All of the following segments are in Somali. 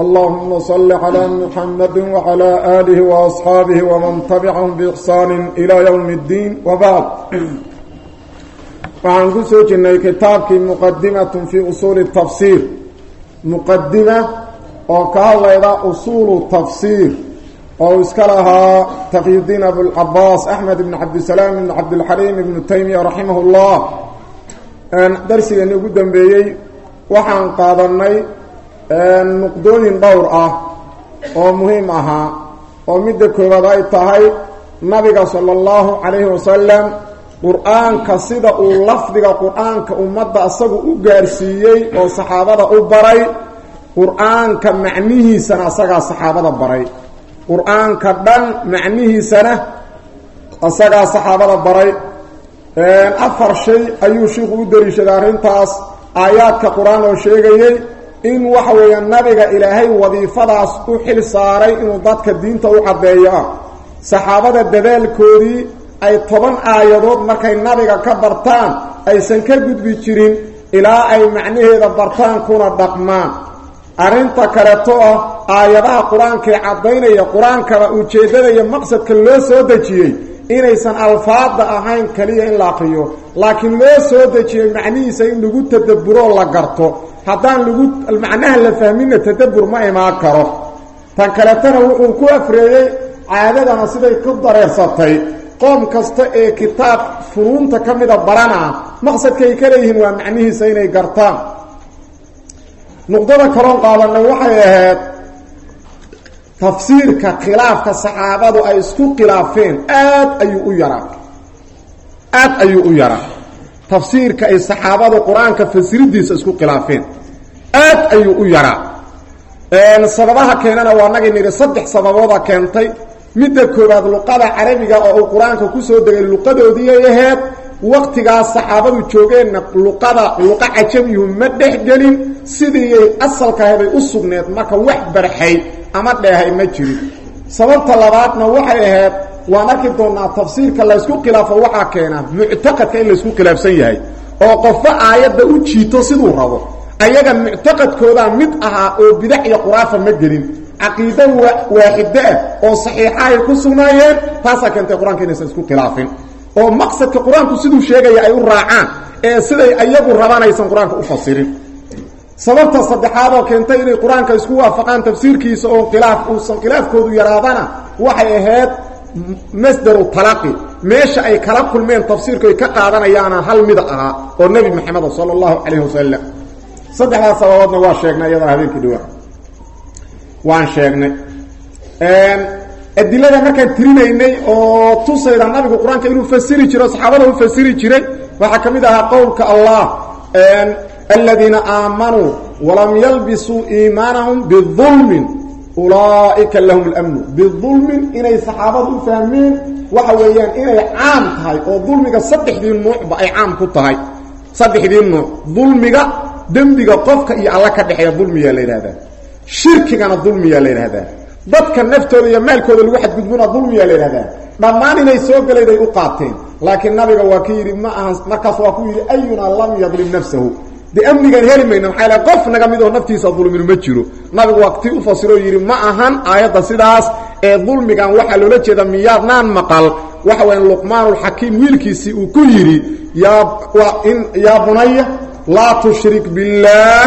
اللهم صل على محمد وعلى آله وأصحابه ومن تبعهم بإحسان إلى يوم الدين وبعد وعن قسو جنة كتابك مقدمة في أصول التفسير مقدمة وقال إذا أصول التفسير oo iska lahaa taqyudiin abulcabaas axmed ibn cabdisalaam ibn cabdilxaliim ibnu taymiya raximah ullah darsigeeni ugu dambeeyey waxaan qaadanay nuqdooyin dhowr ah oo muhiim ahaa oo midda koowaad ay tahay nabiga sala allahu calayhi wasalam qur'aanka sida uu lafdiga qur'aanka ummadda isagu u gaarsiiyey oo saxaabada u baray qur'aanka macnihiisana asagaa saxaabada baray. Qur'aanka dhan macnihiisana isagaa saxaabada baray. Afar shay ayuu shiiku u dariishaday arrintaas aayaadka qur'aan oo sheegayey in waxa weeya nabiga ilaahay wadiifadaas u xil saaray inuu dadka diinta u caddeeyo. Saxaabada dadaalkoodii ay toban aayadood markay nabiga ka bartaan aysan ka gudbi jirin ilaa ay macnaheeda bartaan kuna dhaqmaan. Arrinta kaleto ah aayadaha qur'aankaee caddaynaya qur'aankaba ujeeddada iyo maqsadka loo soo dejiyey inaysan alfaada ahayn keliya in la aqriyo laakiin loo soo dejiyey macnihiisa in lagu tadaburoo la garto. Haddaan lagu macnaha la fahminna tadabbur ma imaan karo. Tan kaletana wuxuu ku afreeyey caadadana siday ku dareersatay. Qoom kasta ee kitaab funuunta ka mida baranaa maqsadkaay ka leeyihiin waa macnihiisa inay gartaan. Nuqdada kaloon qaadanay waxay ahayd tafsiirka khilaafka saxaabadu ay isku khilaafeen aad ayuu u yaraa. Aad ayuu u yaraa. Tafsiirka ay saxaabadu qur'aanka fasiridiisa isku khilaafeen. Aad ayuu u yaraa. Sababaha keenana waa nagii nidhi saddex sababooda keentay. Midda koowaad luqada carabiga oo uu qur'aanka ku soo degay luqadoodiiay ahayd waqtigaas saxaabadu joogeenna luqada luqa cajabiyuhu ma dhexgelin sidiiyay asalkaheeday u sugneed marka wax barxay ama dheehay ma jirin. Sababta labaadna waxay ahayd waan arki doonaa tafsiirka laysku khilaafo waxaa keena muctaqadka in laysku khilaafsan yahay. Oo qofba aayadda u jiito siduu rabo. Ayaga muctaqadkoodaa mid ahaa oo bidax iyo quraafa ma gelin. Caqiido waaxide ah oo saxiixa ay ku sugnaayeen taasaa keentay qur'aanka inaysan isku khilaafin oo maqsadka qur'aanku siduu sheegaya ay u raacaan ee siday ayagu rabaan aysan qur'aanka u fasirin. Sababta saddexaad oo keentay inay qur'aanka isku waafaqaan tafsiirkiisa oo khilaaf uusan khilaafkoodu yaraadana waxay ahayd masdaru talaqi meesha ay kala kulmeen tafsiirku ay ka qaadanayaana hal mida ahaa oo nebi maxamed sala allahu calayhi wasalam saddexdaas sababoodna waa sheegnay iyadana habeenkii dhawaa waan sheegnay adilada markaan tirinaynay oo tusayda nabigu qur'aanka inuu fasiri jiro saxaabada u fasiri jiray waxaa ka mid ahaa qowlka allah aladiina aamanuu walam yalbisuu iimaanahum biulmin ulaaئika lahum اlmnu biulmin inay saxaabadu u fahmeen waxa weeyaan inay caam tahay oo dulmiga saddexdii nuucba ay caam ku tahay. Saddexdii nuuc dulmiga dembiga qofka iyo alla ka dhexeeya dulmiyaa la yidhahdaa shirkigana dulmiyaa la dadka naftooda iyo maalkooda lagu xadgudbuna dulmiyaa la yidhahdaa dhammaan inay soo gelayday u qaateen. Laakiin nabiga waa ka yidhi ma ahan markaas waa ku yidhi ayunaa lam yadlim nafsahu. Dee amnigaan heli mayna maxaa l qof naga mid oo naftiisa dulminu ma jiro. Nabigu waa ti u fasiroo yidhi ma ahan aayadda sidaas ee dulmigan waxaa loola jeeda miyaadnaan maqal. Waxa weya luqmaanulxakiim wiilkiisii uu ku yidhi yaa bunaya laa tushrik biاllaah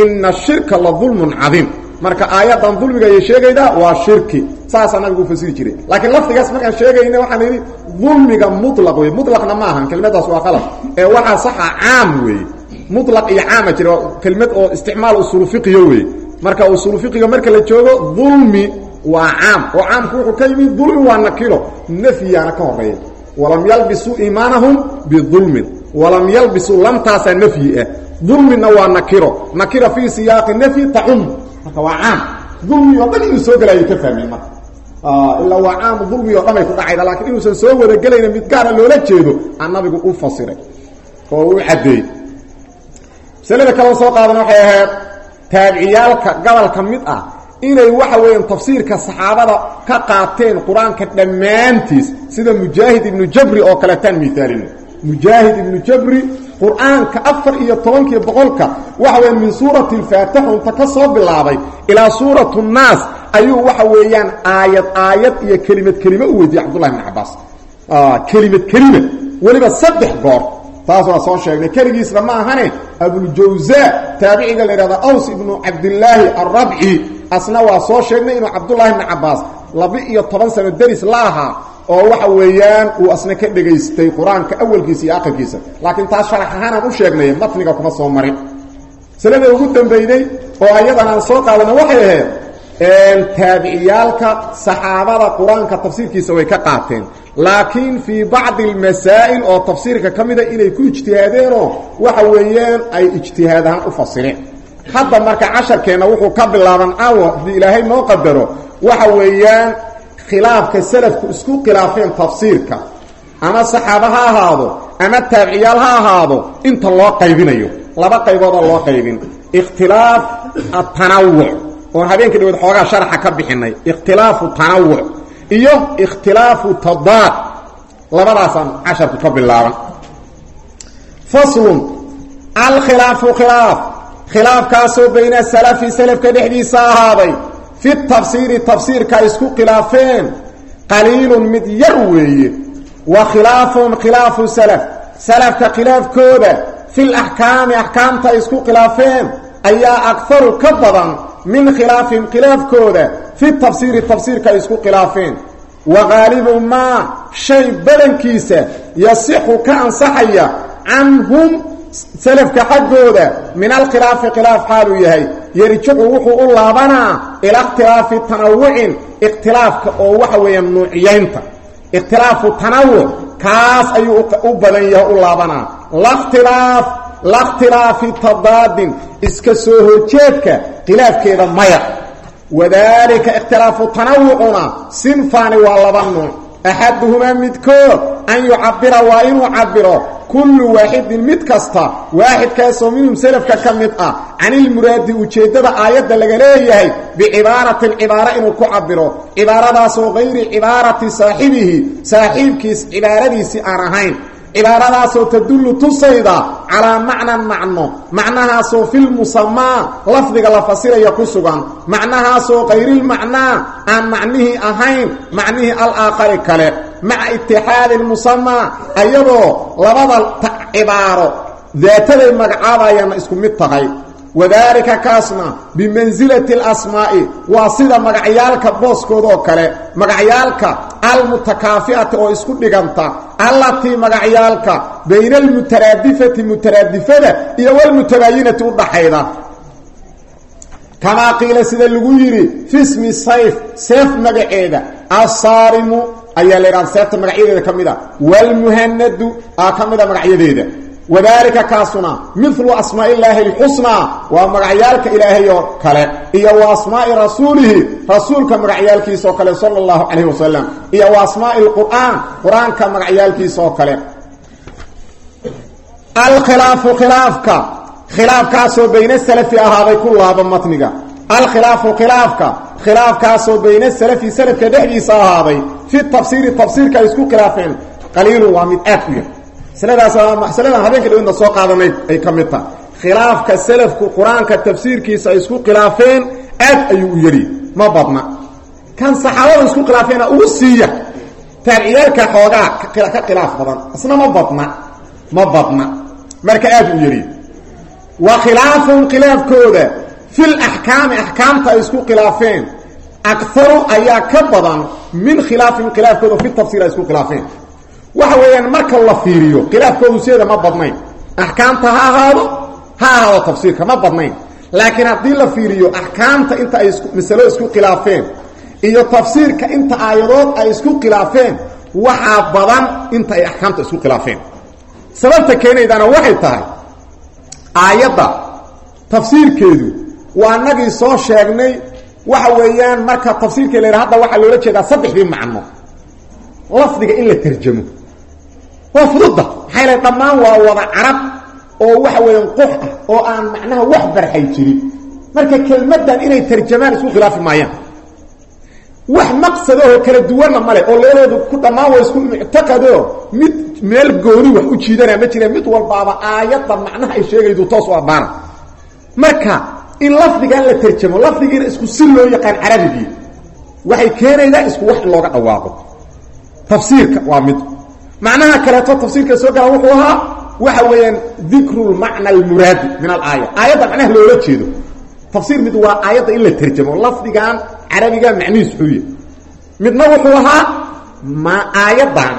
ina shirka la dulmun cadiim marka aayaddan dulmiga ayay sheegaydaa waa shirki saasaa nabigu u fasiri jiray. Laakiin lafdigaas markaan sheegayna waxaan idhi dulmiga mulaq wey mulaqna ma ahan kelmadaas waa qalab. Ee waxaa saxa caam weeye mulaq iyo caama jira kelmad oo isticmaal usulu fiqiyo wey marka usulu fiqiga marka la joogo dulmi waa caam oo caamku wuxuu ka dulmi waa nakiro nafyiyaana ka horreeya walam yalbisuu iimaanahum biulmin walam yalbisuu lamtaasaa nafyi ah dulmina waa nakiro nakira fii siyaaqi nafyi tacum marka waa caam. Dulmi oo soo gelayo ka fahmeen marka. Ilaa waa caamu dulmi o dhanay ku dhacayda laakiin inuusan soo wadagelayna mid gaara loola jeedo aan nabigu u fasiray. Oo u caddeeyey masalada kaleo soo qaadan waxay ahayd taabiciyaalka gobolka mid ah inay waxa weeyaan tafsiirka saxaabada ka qaateen qur'aanka dhammaantiis sida mujaahid ibnu jabri oo kaleetaan miaalino mujaahid ibnu jabri qur'aanka afar iyo tobankiiyo boqolka waxa weya min suurati alfaatixu inta ka soo bilaabay ilaa suuratu nnaas ayuu waxa weeyaan aayad aayad iyo kelimad kelime u weydiiyey cabdullahi bn cabaas kelimad kelime weliba saddex goor taas waa soo sheegnay. Keligiisna ma ahane abuljawza taabiciga la yidhahda aws ibnu cabdillaahi alrabci asna waa soo sheegnay inuu cabdullaahi bni cabaas laba-iyo toban sano deris la ahaa oo waxa weeyaan uu asna ka dhegaystay qur'aanka awalkiisa iyo akhirkiisa. Laakiin taas sharax ahaanaan u sheegnay matniga kuma soo marin. Masalada ugu dambeyday oo ayadan aan soo qaadana waxay ahayd taabiciyaalka saxaabada qur'aanka tafsiirkiisa way ka qaateen. Laakiin fii bacdi almasaa'il oo tafsiirka ka mida inay ku ijtihaadeenoo waxa weeyaan ay ijtihaad ahaan u fasireen. Hadda marka casharkeenna wuxuu ka bilaaban caawa haddii ilaahay noo qadaro waxa weeyaan khilaafka salafku isku khilaafeen tafsiirka ama saxaaba ha ahaado ama taabiciyaal ha ahaado inta loo qaybinayo. Laba qayboodoo loo qaybin. Ikhtilaaf atanawuc oon habeenka dhawood xoogaa sharaxa ka bixinay. Ikhtilaafu tanawuc iyo ikhtilaafu tadaad labadaasaan casharku ka bilaaban faslun alkhilaafu khilaaf. Khilaafkaasoo bayna salafi salafka dhexdiisa ahaaday fi tafsiiri tafsiirka isku khilaafeen qaliilun mid yar weeye wa khilaafun khilaafu salaf salafka khilaafkooda fil axkaami axkaamta isku khilaafeen ayaa akharu ka badan min khilaafihim khilaafkooda fi tafsiiri tafsiirka ay isku khilaafeen. Wa qaalibu maa shay badankiisa yasixu ka ansaxaya canhum salafka xaggooda min alkhilaafi khilaaf xaaluu yahay yarjicu wuxuu u laabanaa ilaa ikhtilaafi tanawucin ikhtilaafka oo waxa weeyaan nuuciyaynta ikhtilaafu tanawuc kaas ayuu u badan yahay u laabanaa. Lakhtilaaf lakhtilaafi tadaadin iska soo horjeedka khilaafkeeda maya. Wadaalika ikhtilaafu tanawucuna sinfaani waa laba nuuc axaduhumaa midkood an yucabira waa inuu cabiro kullu waaxidin mid kasta waaxidkaasoo minhum salafka ka mid ah canilmuraadi ujeeddada aayadda laga leeyahay bicibaaratin cibaaro inuu ku cabiro cibaaradaasoo hayri cibaarati saaxibihi saaxiibkiis cibaaradiisii aan ahayn cibaaradaasoo tadullu tusayda calaa macnan macno macnahaasoo filmusamaa lafdiga la fasiraya ku sugan macnahaasoo kayrilmacnaa aan macnihii ahayn macnihii alaakhari kale maca itixaadi lmusamaa ayadoo labada cibaaro daataday magacaabayaanna isku mid tahay wadaalika kaasna bimansilati alasmaa'i waa sida magacyaalka booskoodoo kale magacyaalka almutakaafi'ati oo isku dhiganta allatii magacyaalka bayna almutaraadifati mutaraadifada iyo walmutabaayinati u dhaxayda. Kamaa qiila sida lagu yidhi fi smi sayf seef magaceeda assaarimu ayaa la yidhahda seefta magacyadeeda ka mid a waalmuhanadu aa ka a magacyadeeda wadaalika kaasuna milu asmaa illaahi alxusnaa waa magacyaalka ilaahay oo kale iyo wa asmaa'i rasuulihi rasuulka magacyaalkiisa oo kale sala allahu calayhi wasalam iyo wa asmaa'i lqur'aan qur'aanka magacyaalkiisa oo kale. Alkhilaafu khilaafka khilaafkaasoo bayna salafi ahaaday ku laaba matniga. Alkhilaafu khilaafka khilaafkaasoo bayna salafi salafka dhexdiisa ahaaday fi tafsiiri tafsiirka ay isku khilaafeen qaliilun waa mid aad masaladan habeenka dhawidna soo qaadanayd ay ka mid tahay. Khilaafka salafku qur'aanka tafsiirkiisa ay isku khilaafeen aad ayuu u yari ma badna. Kan saxaabada isku khilaafeena ugu siiya. Taabiciyaalka xoogaa ka khilaaf badan. Isna ma badna. Ma badna. Marka aad u yari wa khilaafun khilaafkooda. Fil axkaami axkaamta ay isku khilaafeen. Akaru ayaa ka badan min khilaafihim khilaafkooda fi tafsiir ay isku waxa weeyaan marka la fiiriyo khilaafkoodu sideeda ma badnayn. Axkaamta ha ahaado ha ahaado tafsiirka ma badnayn. Laakiin haddii la fiiriyo axkaamta inta ay masalo isku khilaafeen iyo tafsiirka inta aayadood ay isku khilaafeen waxaa badan inta ay axkaamta isku khilaafeen. Sababta keenaydana waxay tahay aayadda tafsiirkeedu waa nagii soo sheegnay waxa weeyaan marka tafsiirka la yidhaha hadda waxaa loola jeedaa saddexdii macno. Lafdiga in la terjamo waa fududda. Maxaa dhammaan waa wada carab oo waxa weeyaan qox ah oo aan macnaha wax barxay jirin. Marka kelmaddan inay tarjamaan isku khilaafi maayaan. Wax maqsadahoo kala duwanna male oo labadoodu ku dhammaan waa isku muctaqado mid meel gooni wax u jiidanaa ma jireen mid walbaaba aayadda macnaha ay sheegaydu toos u abbaana marka in lafdigan la terjamo lafdigiina isku si loo yaqaan carabigii waxay keenaydaa isku wax looga dhawaaqo. Tafsiirka waa mid macnaha kaleeto tafsiirka soo gala wuxuu ahaa waxa weeyaan dikru lmacna almuraadi min alaaya aayadda macnaha loola jeedo. Tafsiir mid waa aayadda in la terjamo lafdigan carabiga macnihiis xuuye midna wuxuu ahaa ma aayaddan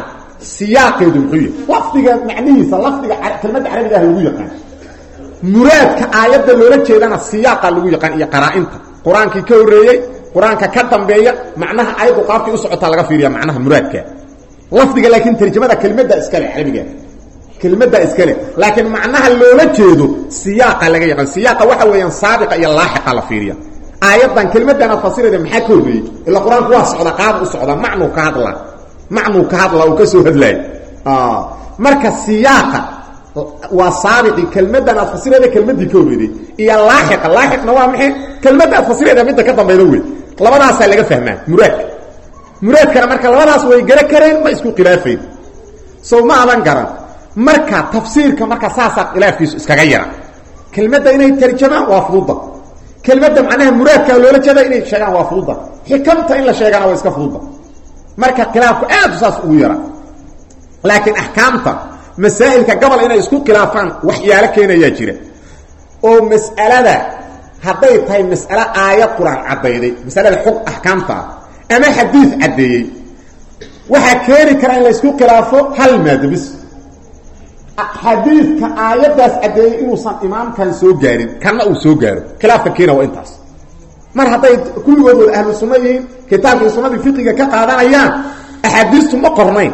siyaaqeedu muxuu yahy lafdiga macnihiisa lafdiga kelmadda carabiga ah lagu yaqaan. Muraadka aayadda loola jeedana siyaaqa lagu yaqaan iyo qaraa-inta. Qur'aankii ka horreeyey qur'aanka ka dambeeya macnaha aayaddu qaabkii u socotaa laga fiiriya macnaha muraadka lafdiga laakiin tarjamada kelmadda iskale carabiga kelmadda iskale. Laakiin macnaha loola jeedo siyaaqa laga yaqaan. Siyaaqa waxa weeyaan saabiqa iyo laaxiqa la fiiriya. Aayaddan kelmaddan aad fasirayda maxaa ka horreeyey ila qur'aanku waa socda qaab u socda macnuu ka hadla. Macnuu ka hadla uu ka soo hadlaay marka siyaaqa waa saabiqi kelmaddan aad fasirayda kelmaddii ka iyo laaxiqa. Laaxiqna waa maxay? Kelmadda aad fasirayda ka dambayda wey. Laga fahmaa. Muraadka muraadkana marka labadaas way gara kareen ma isku khilaafayn. Sow ma adan garan. Marka tafsiirka marka saasaa khilaafkiisu iskaga yara. Kelmadda inay tarjamaan waa fududa kelmadda macnaha muraadkaa loola jeeda inay sheegaan waa fududa xikamta in la sheegana waa iska fududa marka khilaafku aad saas ugu yara. Laakiin axkaamta masaa'ilka gobol inay isku khilaafaan waxyaalo keenayaa jira. Oo mas'alada hadday tahay mas'alo aayad qur'aan caddayday masalada xog axkaamta ama xadiid caddeeyey waxaa keeni kara in la isku khilaafo hal maado bis xadiidka aayaddaas caddeeyey inuusan imaamkan soo gaarin kanna uu soo gaaro. Khilaafka keena waa intaas. Mar hadday kulligood wada ahlu sunno yihiin kitaabkii sunnadii fiqiga ka qaadanayaan axaadiistu ma qornayn.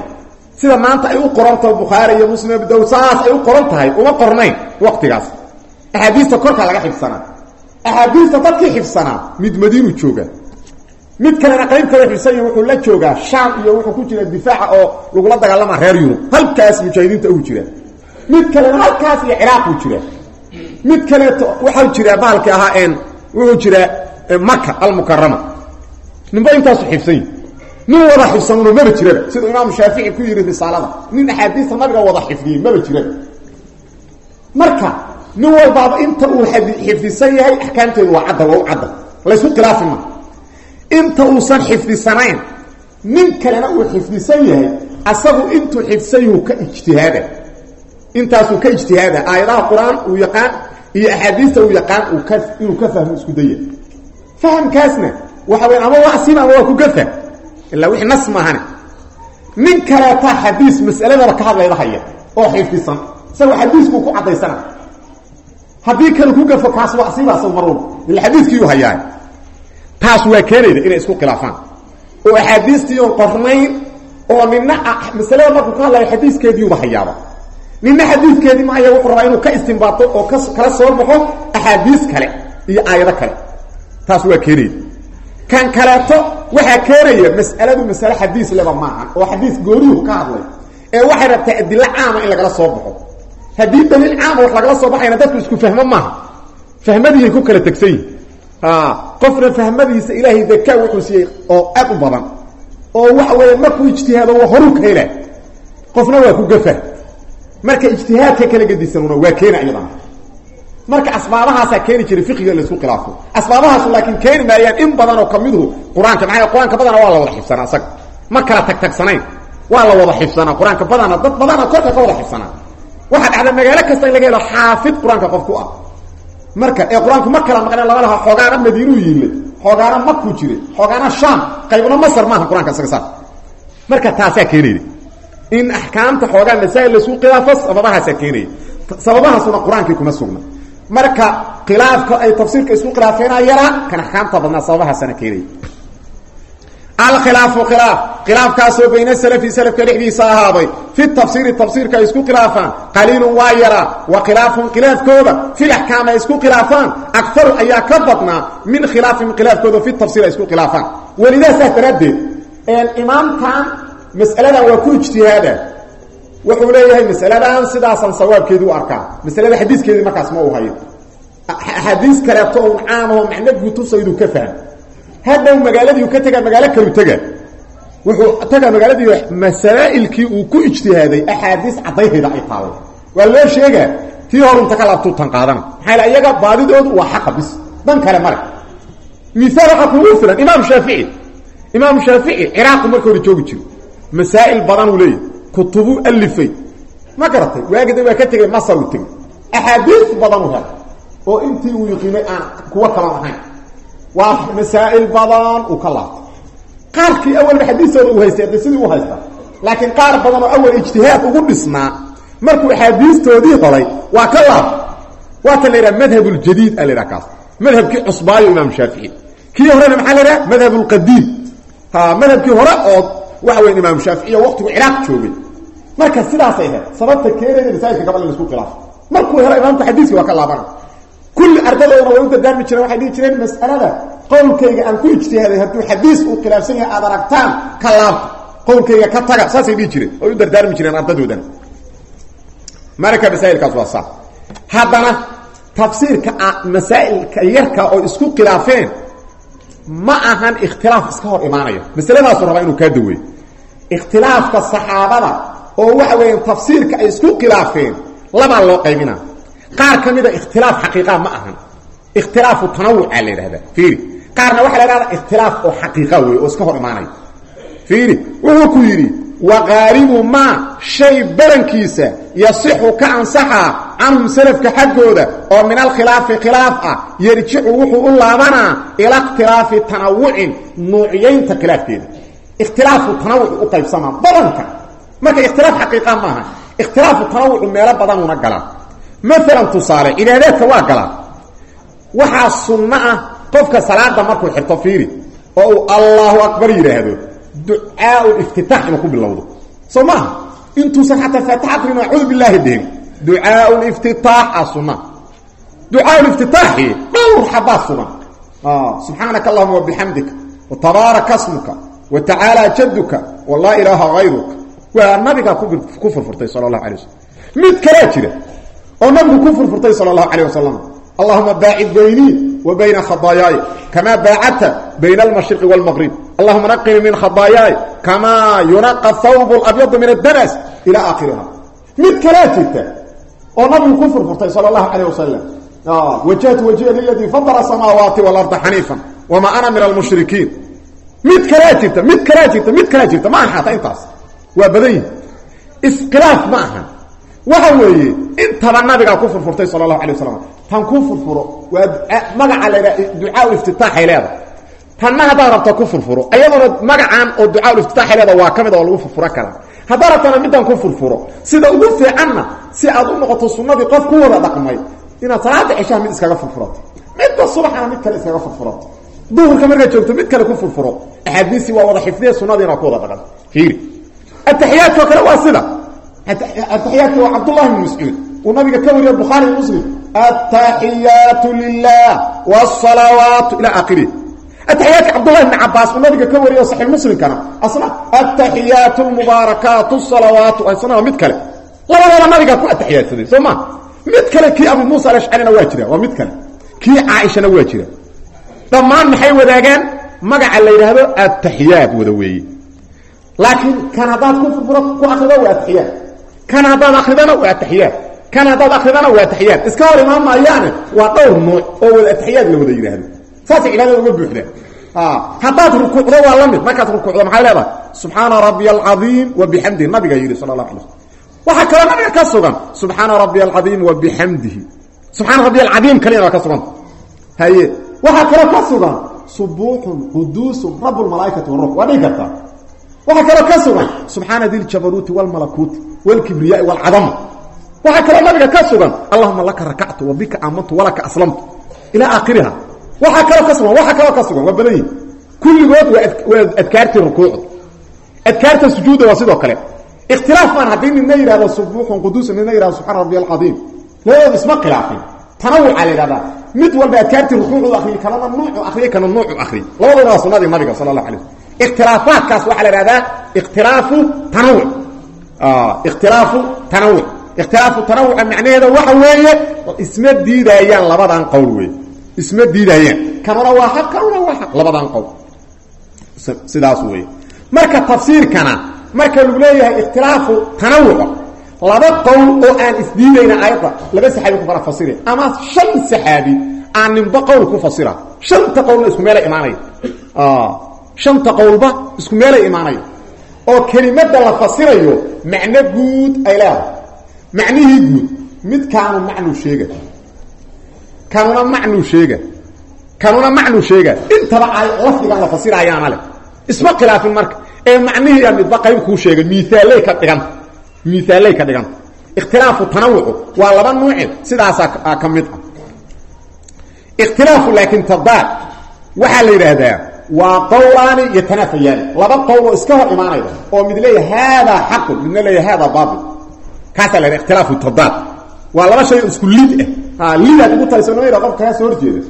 Sida maanta ay u qorantaho bukhaari iyo muslim abdow saas ay u qoran tahay uma qornayn waqtigaas. Axaadiista korkaa laga xifsanaa axaadiista dadkii xifsanaa mid madiinu jooga mid kalena qayb kale xifsanya wuxuu la joogaa shaam iyo wuxuu ku jira difaaca oo lagula dagaalamaa reer yurub. Halkaas mujaahidiinta ugu jira mid kalena halkaas iyo ciraaq buu jira mid kaleeto waxau jiraa bahalkii ahaa en wuxuu jiraa maka almukarama ninba intaasu xifsany nin wada xifsanuna maba jiraba siduu imaamu shaafici ku yidhi risaalada nin axaadiista nabiga wada xifdiyey maba jiraba marka nin walbaaba inta uu xifdisan yahay axkaamteedu waa cadda waa u laysku khilaafi inta uusan xifdisanayn nin kalena uu xifdisan yahay asagu intuu xifdisan ka ijtihaada. Intaasuu ka ijtihaada. Aayadaha qur'aan uu yaqaan iyo axaadiista uu yaqaan ka inuu ka fahmo isku daya fahamkaasna waxa weya ama waa ama waa ku gafa ilaa wixii nas maahane nin kaleeta xadiis mas'aladaba ka hadlayda haya oo xifdisan. Isagoo xadiiskuu ku caddaysana. Haddii kale ku gafo kaas waa asiiba asagu mar walba ila xadiiskiiyuu hayaa taas waa keenayda inay isku khilaafaan. Oo axaadiistiion qornayn oo nina masalada markuu ka hadlayo xadiiskeediiuba hayaaba nina xadiiskeedii mahaya wuxuu rabaa inuu ka istinbaato oo ka kala soo baxo axaadiis kale iyo aayado kale. Taas waa keenayda. Kan kaleeto waxaa keenaya mas'aladu masale xadiis leba maahan oo xadiis gooriyuhu ka hadlay ee waxay rabtaa adilo caama in lagala soo baxo. Haddii daliil caama wax lagala soo baxayna dadku isku fahmo maaha. Fahmadiiay ku kala tegsan yihiin qofna fahmadiisa ilaahay dakaa wuxuu siiyey oo aad u badan. Oo waxa weeye markuu ijtihaado waa horu ka hela qofna waa ku gafa. Marka ijtihaadka kala gedisanuna waa keena iyadana. Marka asbaabahaasaa keeni jiray fiqiga in la isku khilaafo. Asbaabahaasu laakiin keeni maayaan in badan oo kamiduhu qur'aanka maxaa qur'aanka waa la wada xifsanaa isaga ma kala tagtagsanayn waa la wada xifsanaa qur'aanka badana dad badana korka ka wada xifsanaa waxaa dhacda magaalo kasta laga helo xaafid qur'aanka ah marka ee qur'aanku ma kala maqneen lama laha xoogaana madiinuu yiilay xoogaana makuu jiray xoogaana shaam qaybna masar maaha qur'aanka isaga saas marka taasaa keenayda in axkaamta xoogaa masaa'il la isku khilaafo sababahaasaa keenaya sababahaasuna qur'aankii kuma sugna. Marka khilaafka ay tafsiirka isku khilaafeenaa yaraa kan axkaamta badnaa sababahaasana keenaya alkhilaafu khilaaf. Khilaafkaasoo bayna salafi salafka dhexdiisa ahaaday fi tafsiiri tafsiirka ay isku khilaafaan. Qaliilun waa yaraa wa khilaafun khilaafkooda. Fil axkaam ay isku khilaafaan. Akaru ayaa ka badnaa. Min khilaafihim khilaafkooda fi tafsiir ay isku khilaafaan. Welidaa saas daraaddeed imaamkan mas'aladan waa ku ijtihaada. Wuxuu leeyahay masaladan sidaasaan sawaabkeedii u arkaa masalada xadiiskeedii markaas ma u hayo. Axaadiis kaleeto un caamaho macno guutusayduu ka faham hadhow magaaladiiu ka tega magaalo kalu tega wuxuu taga magaaladii masaa'ilkii uu ku ijtihaaday axaadiis caddaynayda ay taalo waa loo sheegaa tii hor inta ka laabtuu tan qaadana maxaa la iyaga baadidoodu waa xaqa bis. Dan kale male miaal waxaa kugu filan imaam shaafici imaam shaafici ciraaqu marka hore joogi jiro masaa'il badan uu leeyahy kutubu alifay. Ma garatay waagida waa ka tegay masar uu tegey axaadiis badan u helay oo intii uu yiqiinay aan kuwa kalan ahayn waa masaa'il badan uu ka laabtay. Qaarkii awalba xadiisooda haystay sidii u haysta laakiin qaar badan oo awal ijtihaad ugu dhisnaa markuu axaadiistoodii helay waa ka waa kan la yidhaha madhab ljadiid a la yidhaha kaas. Madhabkii cusbaayo imaam shaafici kii horena maxaa la yidhaha? Madhab lqadiim ha hore oo waxa weya imaam shaaficiy waqtigu ciraaq joogay. Marka sidaasay ahayd sababta keenayda masaajidka gabal in la isku khilaafo. Markuu helo imaamka xadiiskii waa ka laabana kulli ardadoodana way u dardaarmi jireen waxay dhihi jireen mas'alada qowlkayga aan ku ijtihaaday hadduu xadiis uu khilaafsan yahay aad aragtaan ka laabta qowlkayga ka taga saasay dhihi jireen way u dardaarmi jireen ardadoodana marka masaa'ilkaas waa saa haddana tafsiirka masaa'ilka yarka oo isku khilaafeen ma ahan ikhtilaaf iska hor imaanaya masaladaasu rabaa inuu kaa daweeyo ikhtilaafka saxaabada oo waxa weeyaan tafsiirka ay isku khilaafeen labaa loo qaybina qaar ka mida ikhtilaaf xaqiiqa ma ahan. Ikhtilaafu tanawuca la yidhahdaa fiiri. Qaarna waxaa la yhahdaa ikhtilaaf oo xaqiiqa wey oo iska hor imaanaya. Fiiri. Wuxuu ku yidhi waqaalibu maa shay barankiisa yasixu ka ansaxaa canhum salafka xaggooda oo min alkhilaafi khilaaf ah yarjicu wuxuu u laabanaa ila ikhtilaafi tanawucin nuuciyaynta khilaafkeeda. Ikhtilaafu tanawucu u qaybsamaa badanka. Marka ikhtilaaf xaqiiqa badanuna galaa maalan tusaale cibaadaadka waa galaa waxaa sunno ah qofka salaada markuu xirto fiiri oo uu allahu akbar yidhaahdo ducaau iftitaax inuu ku bilowdo. Soo maaha intuusan xataa faatix akrin acuudu bilaahi dhihin ducaau liftitaax a sunna. Ducaau liftitaaxi dhowr xabaa sugan subxaanaka allahuma wabixamdika watabaaraka smuka wa tacaala jaduka walaa ilaaha hayruka waa nabigaa ku furfurtay sala allahu alay wasalam mid kalaa jira oo nabigu ku furfurtay sala allahu calayh wasalam allahuma baacid baynii wa bayna khadaayaaya kamaa baacadta bayna almashriqi wاlmaqrib allahuma naqini min khadaayaay kamaa yunaqa hawb اlabyadu min addanas ila aakhiriha. Mid kalaa oo nabigu ku furfurtay sala allahu calayh wasalam wajahtu wajiha liladii fadala samaawaati walarda xaniifan wamaa ana min almushrikiin. Mid kalaa mid kalaa mid kalaa ma aha ata intaas. Waa badan yihi waxa weeye intaba nabigaa ku furfurtay allahu alay wasalam tan ku furfuro waa magaca la ydhaha ducaa iftitaaxay leedahay. Tanna haddaad rabta ku furfuro ayadoona magacan oo ducaa iftitaaxay leedaha waa ka oo lagu furfuro karaa haddaad rabtana middan ku furfuro sida ugu fiicanna si aad u noqoto sunnadii qof ku wada dhaqmay inaad salaada ceshaha mid iskaga furfurato midda subaxana mid kale iskaga furfurato duhurka markaad joogto mid kale ku furfuro. Axaadiisii waa wada xifdiya sunnadiina waa ku wada dhaqan. Fiiri. Ataxiyaadkao kale waa ataxiyaadki waa cabdullahi bn mascuud uu nabiga ka bukhaari muslim. Ataxiyaatu lilah wsalawaatu ila akhirih ataxiyaadka cabdullahi bn cabaas uu nabiga ka wariyo saxiix muslimkana asna lmubaarakaatu salawaatu asna waa mid kale. Labadooda nabigaa ku ataxiyaadsaday soo ma? Mid kale kii abu muusa alashcarina waa jira waa mid kale. Kii caaishana waa jira. Dhammaan maxay wadaagaan? Magaca la yidhaahdo ataxiyaad wada kan haddaad akridana waa ataxiyaad kan haddaad akridana waa ataxiyaad iska hor imaan maayaane waa dhowr nuuc oo wada ataxiyaad la wada yidhaahdo saasay cibaadada uga buuxdaan haddaad rukuucdo waa la mid. Markaad rukuucdo maxay leedahay? Subxaana rabbiya alcadiim wa bixamdihi nabiga yidhi sala alay slm waxaa kaloo nabiga ka sugan. Subxaana rabbiya alcadiim wa bixamdihi subxaana rabbiya alcadiim kaliyana waa ka suganta haye. Waxaa kaloo ka sugan. Subuuxun quduusun rabu lmalaaikati waruux waa dhigi kartaa waxaa kaloo ka sugan subxaana di ljabaruuti wlmalakuuti wlkibriyaai wlcadama waxaa kaloo nabiga ka sugan allahuma laka rakactu wa bika aamantu walaka aslamtu. Ilaa aakhiriha. Waxaa kaloo ka sugan waxaa kaloo ka sugan waa badan yihi kulligood waa adkaartii rukuucda adkaarta sujuudda waa sidoo kale. Ikhtilaaf maan haddii midna yidhahdo subuuxun quduusun midna yidhahdo subxaana rabbiy alcadiim labadooda isma khilaafin. Tanawucaa la yidhahdaa mid walba adkaartii rukuucdu akriyi kalana nuucu akriya kana nuucu akriy labaduna waa sunadii nabiga sala allah alay slm ikhtilaafaadkaas waxaa la ihahdaa ikhtilaafu tanawuc ikhtilaafu tanawuc ikhtilaafu tanawuca macnaheeda waxa weeye isma diidaayaan labadan qowl wey isma diidaayaan kanuna waa xaq kanuna waa xaq labadan qowl. Sidaas wey marka tafsiirkana marka lagu leeyahay ikhtilaafu tanawuca laba qowl oo aan isdiidayna aayadda laba saxaabi ku kala fasira ama shan saxaabi aan ninba qowl ku fasira. Shanta qowlna isku meelay imaanaya shanta qowlba isku meelay imaanaya oo kelimadda la fasirayo macno guud ay leedahay. Macnihii guud midkaanu macnuu sheega kanuna macnuu sheega kanuna macnuu sheega intaba ay lafdigan la fasiraayaana leh. Isma khilaafin marka. Ee macnihiiya midba qayb kuu sheega miaaley ka dhiganta miaaley ka dhiganta ikhtilaafu tanawucu waa laba nuuce sidaasaa ka mid ah. Ikhtilaafu laakiin tadaad waxaa la yidhaahdaa waa qowlaani yatanaafayaani laba qowl oo iska hor imaanaya oo mid leeyahay haadaa xaqun leeyahay haadaa baail kaasaa la ikhtilaafu laba shay isku lid ah lidaad ugu talisanooyra qofka kaa soo horjeeda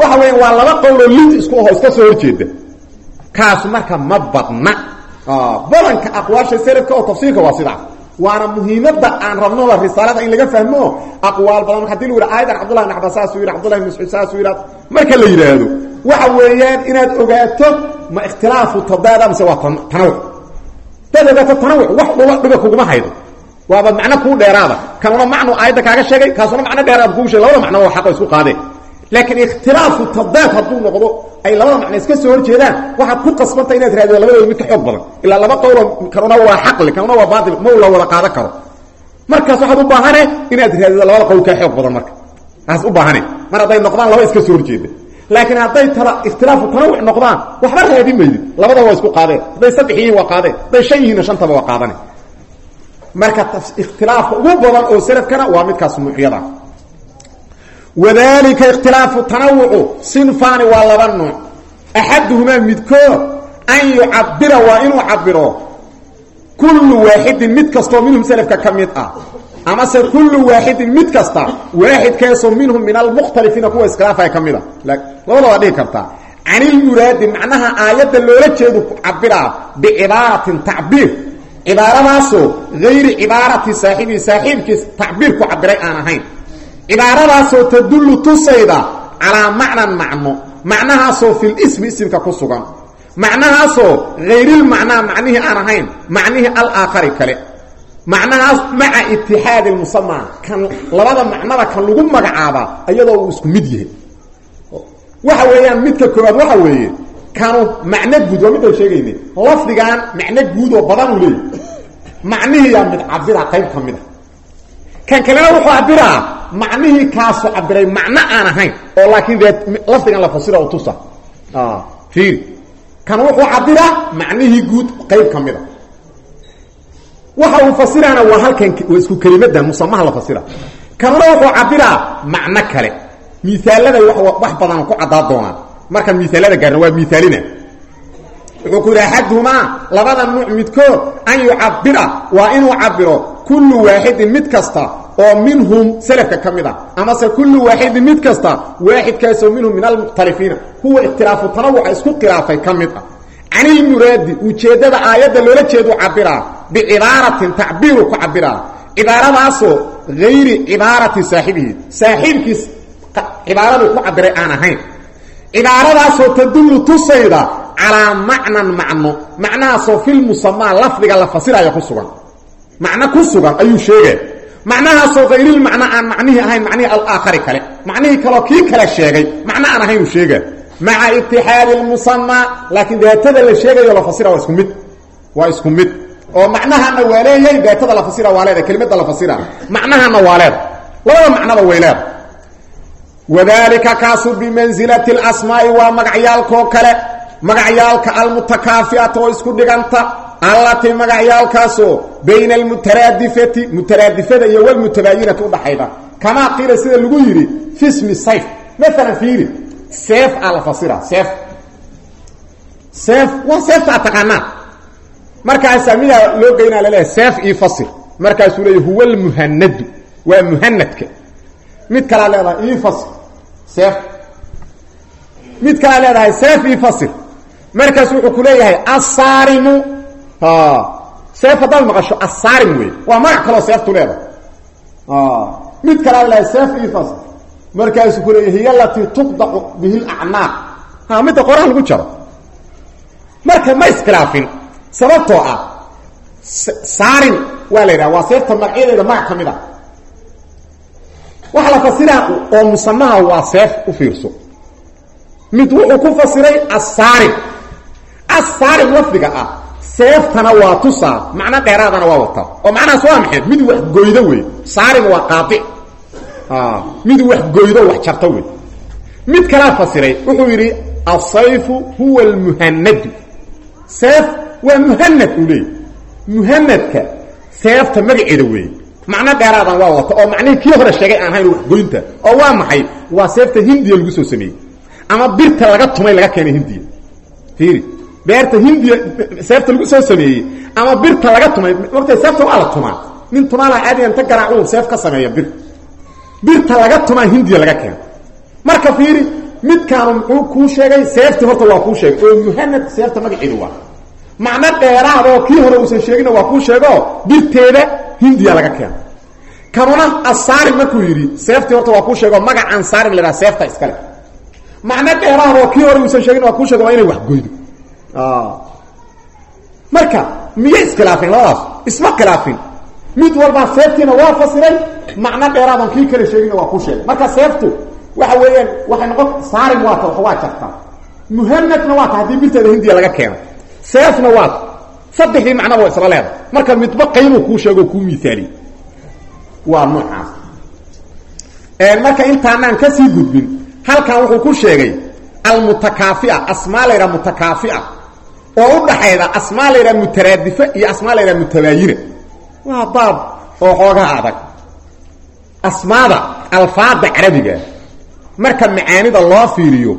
waxa weya waa laba qowl oo lid isku aho iska soo horjeeda kaasu marka ma badna. Badanka aqwaasha selafka oo tafsiirka waa waana muhiimada aan rabnoba risaalada in laga fahmo aqwaal badan. Marka haddii lu yidha aayadan cabdullah ibn cabas saasuu yidhi cabdullah ibn mascuud saasuu yidha marka la yidhaahdo waxa weeyaan inaad ogaato ma ikhtilaafu tadaada mise waa tanawuc hadaad ogaato tanawuc wax dhuba dhiba kuguma haydo. Waaba macno kuu dheeraada. Kanuna macnu aayadda kaaga sheegay kaasuna macno dheeraada kugu shegay labada macno waa xaqo isku qaadeen laakiin ikhtilaafu tadaad hadduu noqdo ay labada macno iska soo horjeedaan waxaad ku qasbanta inaad raadido labadooda mid ka xoog badan. Ilaa laba qowlo kanuna waa xaqli kanuna waa baatil ma la wada qaadan karo. Markaas waxaad u baahane inaad raadido labada qowl kaa xoog badan marka. Taas u baahane. Mar hadday noqdaan laba iska soo horjeeda laakiin hadday tala ikhtilaafu tanawuc noqdaan waxba raadin maydid labadaba waa isku qaadeen. Hadday saddex yihiin waa qaadeen. Hadday shan yihiinna shantaba waa qaadane. Marka ikhtilaafka ugu badan oo salafkana waa midkaas nuucyada wadalika ikhtilaafu tanawucu sinfaani waa laba nuuc axaduhumaa midkood an yucabira waa inuu cabiro kullu waaxidin mid kastoo minhum salafka ka mid ah. amase kullu waaxidin mid kasta waaxidkaasoo minhum min almukhtalifiina kuwa iskhilaafaya ka mid a labada waa dhihi kartaa. can ilmuraadi macnaha aayadda loola jeedu cabiraa bicibaaratin tacbiir. cibaaradaasoo hayri cibaarati saaxibii saaxiibkiis tacbiir ku cabiray aan ahayn cibaaradaasoo tadullu tusayda calaa macnan macno. Macnahaasoo filismi isimka ku sugan. Macnahaasoo hayrilmacnaa macnihii aan ahayn macnihii alaakhari kale. Macnahaas maca itixaadi lmusamaa kan labada macnada kan lagu magacaabaa iyadoo uu isku mid yahay. Waxa weeyaan midka koowaad waxa weeye kanu macno guud waa midaan sheegayna lafdigan macno guud oo badan uu leeyahy macnihiiyaa mid cabira qayb ka mid a kan kalena wuxuu cabiraa macnihii kaasoo cabiray macno aan ahayn. Oo laakiin dee lafdigan la fasira tusa. Fiiri. Kan wuxuu cabiraa macnihii guud qayb ka mid a. Waxa uu fasiraana waa halkan waa isku kelimadan musamaha la fasira. Kanuna wuxuu cabiraa macno kale. Miaalada wax badan ku caddaa doonaan. Markaan miaalada gaarna waa miaalina wuxuu ku yidhi axaduhumaa labada nuuc midkood an yucabira waa inuu cabiro kullu waaxidin mid kasta oo minhum selafka ka mid a amase kullu waaxidin mid kasta waaxidkaasoo minhum min almukhtalifiina kuwa ikhtilaafu tanawuca isku khilaafay ka mid ah. Can ilmuraadi ujeeddada aayadda loola jeedu cabiraa bicibaaratin tacbiiru ku cabiraa cibaaradaasoo hayri cibaarati saaxibihi. Saaxiibkiis cibaaraduu ku cabiray aan ahayn. Cibaaradaasoo tadullu tusayda calaa macnan macno macnahaasoo filmusamaa lafdiga la fasiraya ku sugan. Macno ku sugan ayuu sheegay. Macnahaasoo hayrilmacno aan macnihii ahayn macnihii alaakhari kale macnihii kaleo kii kale sheegay macno aan ahayn uu sheega maca itixaadi lmusamaa laakiin daatada la sheegayo la fasira waa isku mid. Waa isku mid. Oo macnahana waa leeyahay daatada la fasira waa leedahay kelimada la fasira. Macnahana waa leeda labada macnaba way leeda wadalika kaasu bimansilati اlasmaa'i waa magacyaalkoo kale magacyaalka almutakaafiata oo isku dhiganta allatii magacyaalkaasoo bayna almutaraadifati mutaraadifada iyo walmutabaayinati udhaxayda kamaa qiila sida lagu yidhi fi smi sayf. Maalan fiiri seef aa la fasira seef seef waa seefta ad taqaanaa. Markaasaa midaa loo geynaa la leeyahay seef io fasir. Markaasuu leeya huwa almuhanadu waa muhanadka mid kalaa leedahay io fasir. Seef mid kalaa leedahay seef io fasir markaas wuxuu ku leeyahay assaarimu. Seef haddaad maqasho assaarim wey waa magac kaloo seeftu leedahay. Mid kalaa leedahay seef fasir markaasuu ku leeyahay hiy alatii tuqdacu bihi lacnaaq ha midda qoraha lagu jaro. Marka ma iskhilaafin sababtoo ah saarin waa la yidhaha waa seefta magacyadeeda magac ka mid a waxa la fasiraa oo musamaha waa seef u fiirso. Mid wuxuu ku fasiray assaarim assaarim lafdiga ah seeftana waa tusaa macno dheeraadana waa wataa oo macnahaas waa maxay? Mid wax goydo wey saarim waa qaaic mid wax goydo wax jarta wey. Mid kalaa fasiray wuxuu yidhi asayfu huwa almuhanadu seef waa muhanad uu leeyay muhanadka seefta magaceeda weeye macno dheeraadan waa wata oo macnihii kii hore sheegay aan hayn waxgoynta oo waa maxay? Waa seefta hindiya lagu soo sameeyey. Ama birta laga tumay laga keenay hindiya. Fiiri beerta hindiya seefta lagu soo sameeyey ama birta laga tumay wata seefta waa la tumaa. Nin tumaala caadigan ta garaacu seef ka sameeya bir. Birta laga tumaa hindiya laga keena marka fiiri midkaanu muxuu kuu sheegay seeftii horta waa kuu sheegay. Oo muhanad seefta magaceedu waa. Macno dheeraadoo kii hore uusan sheegina waa kuu sheego birteeda hindiya laga keena kanuna asaarim markuu yidhi seeftii horta waa kuu sheego magacaan saarim la seefta iskale macno dheeraadoo kii hore uusan sheegin waa kuu sheego inay wax goydo marka miyay iskhilaafeen labadaas isma khilaafin mid walbaa seeftiina waa fasiray macno dheeraadoon kii kale sheegina waa kuu sheegay marka seeftu waxa weeyaan waxay noqon saarim waata waa jartaa muhanadna waata haddii birteeda hindiya laga keeno seefna waata saddexdii macnaba waa isla leedahay marka midba qaybuu kuu sheego kuu miaaliye waa noocaas marka ka sii gudbin halkan wuxuu ku sheegay almutakaafi'a asmaa la ydhaha mutakaafi'a oo u dhaxayda asmaa la ydhaha mutaraadifa iyo asmaa la ydhaha mutabaayina waa baab oo xoogaa adag. Asmaada alfaada carabiga marka macaanida loo fiiriyo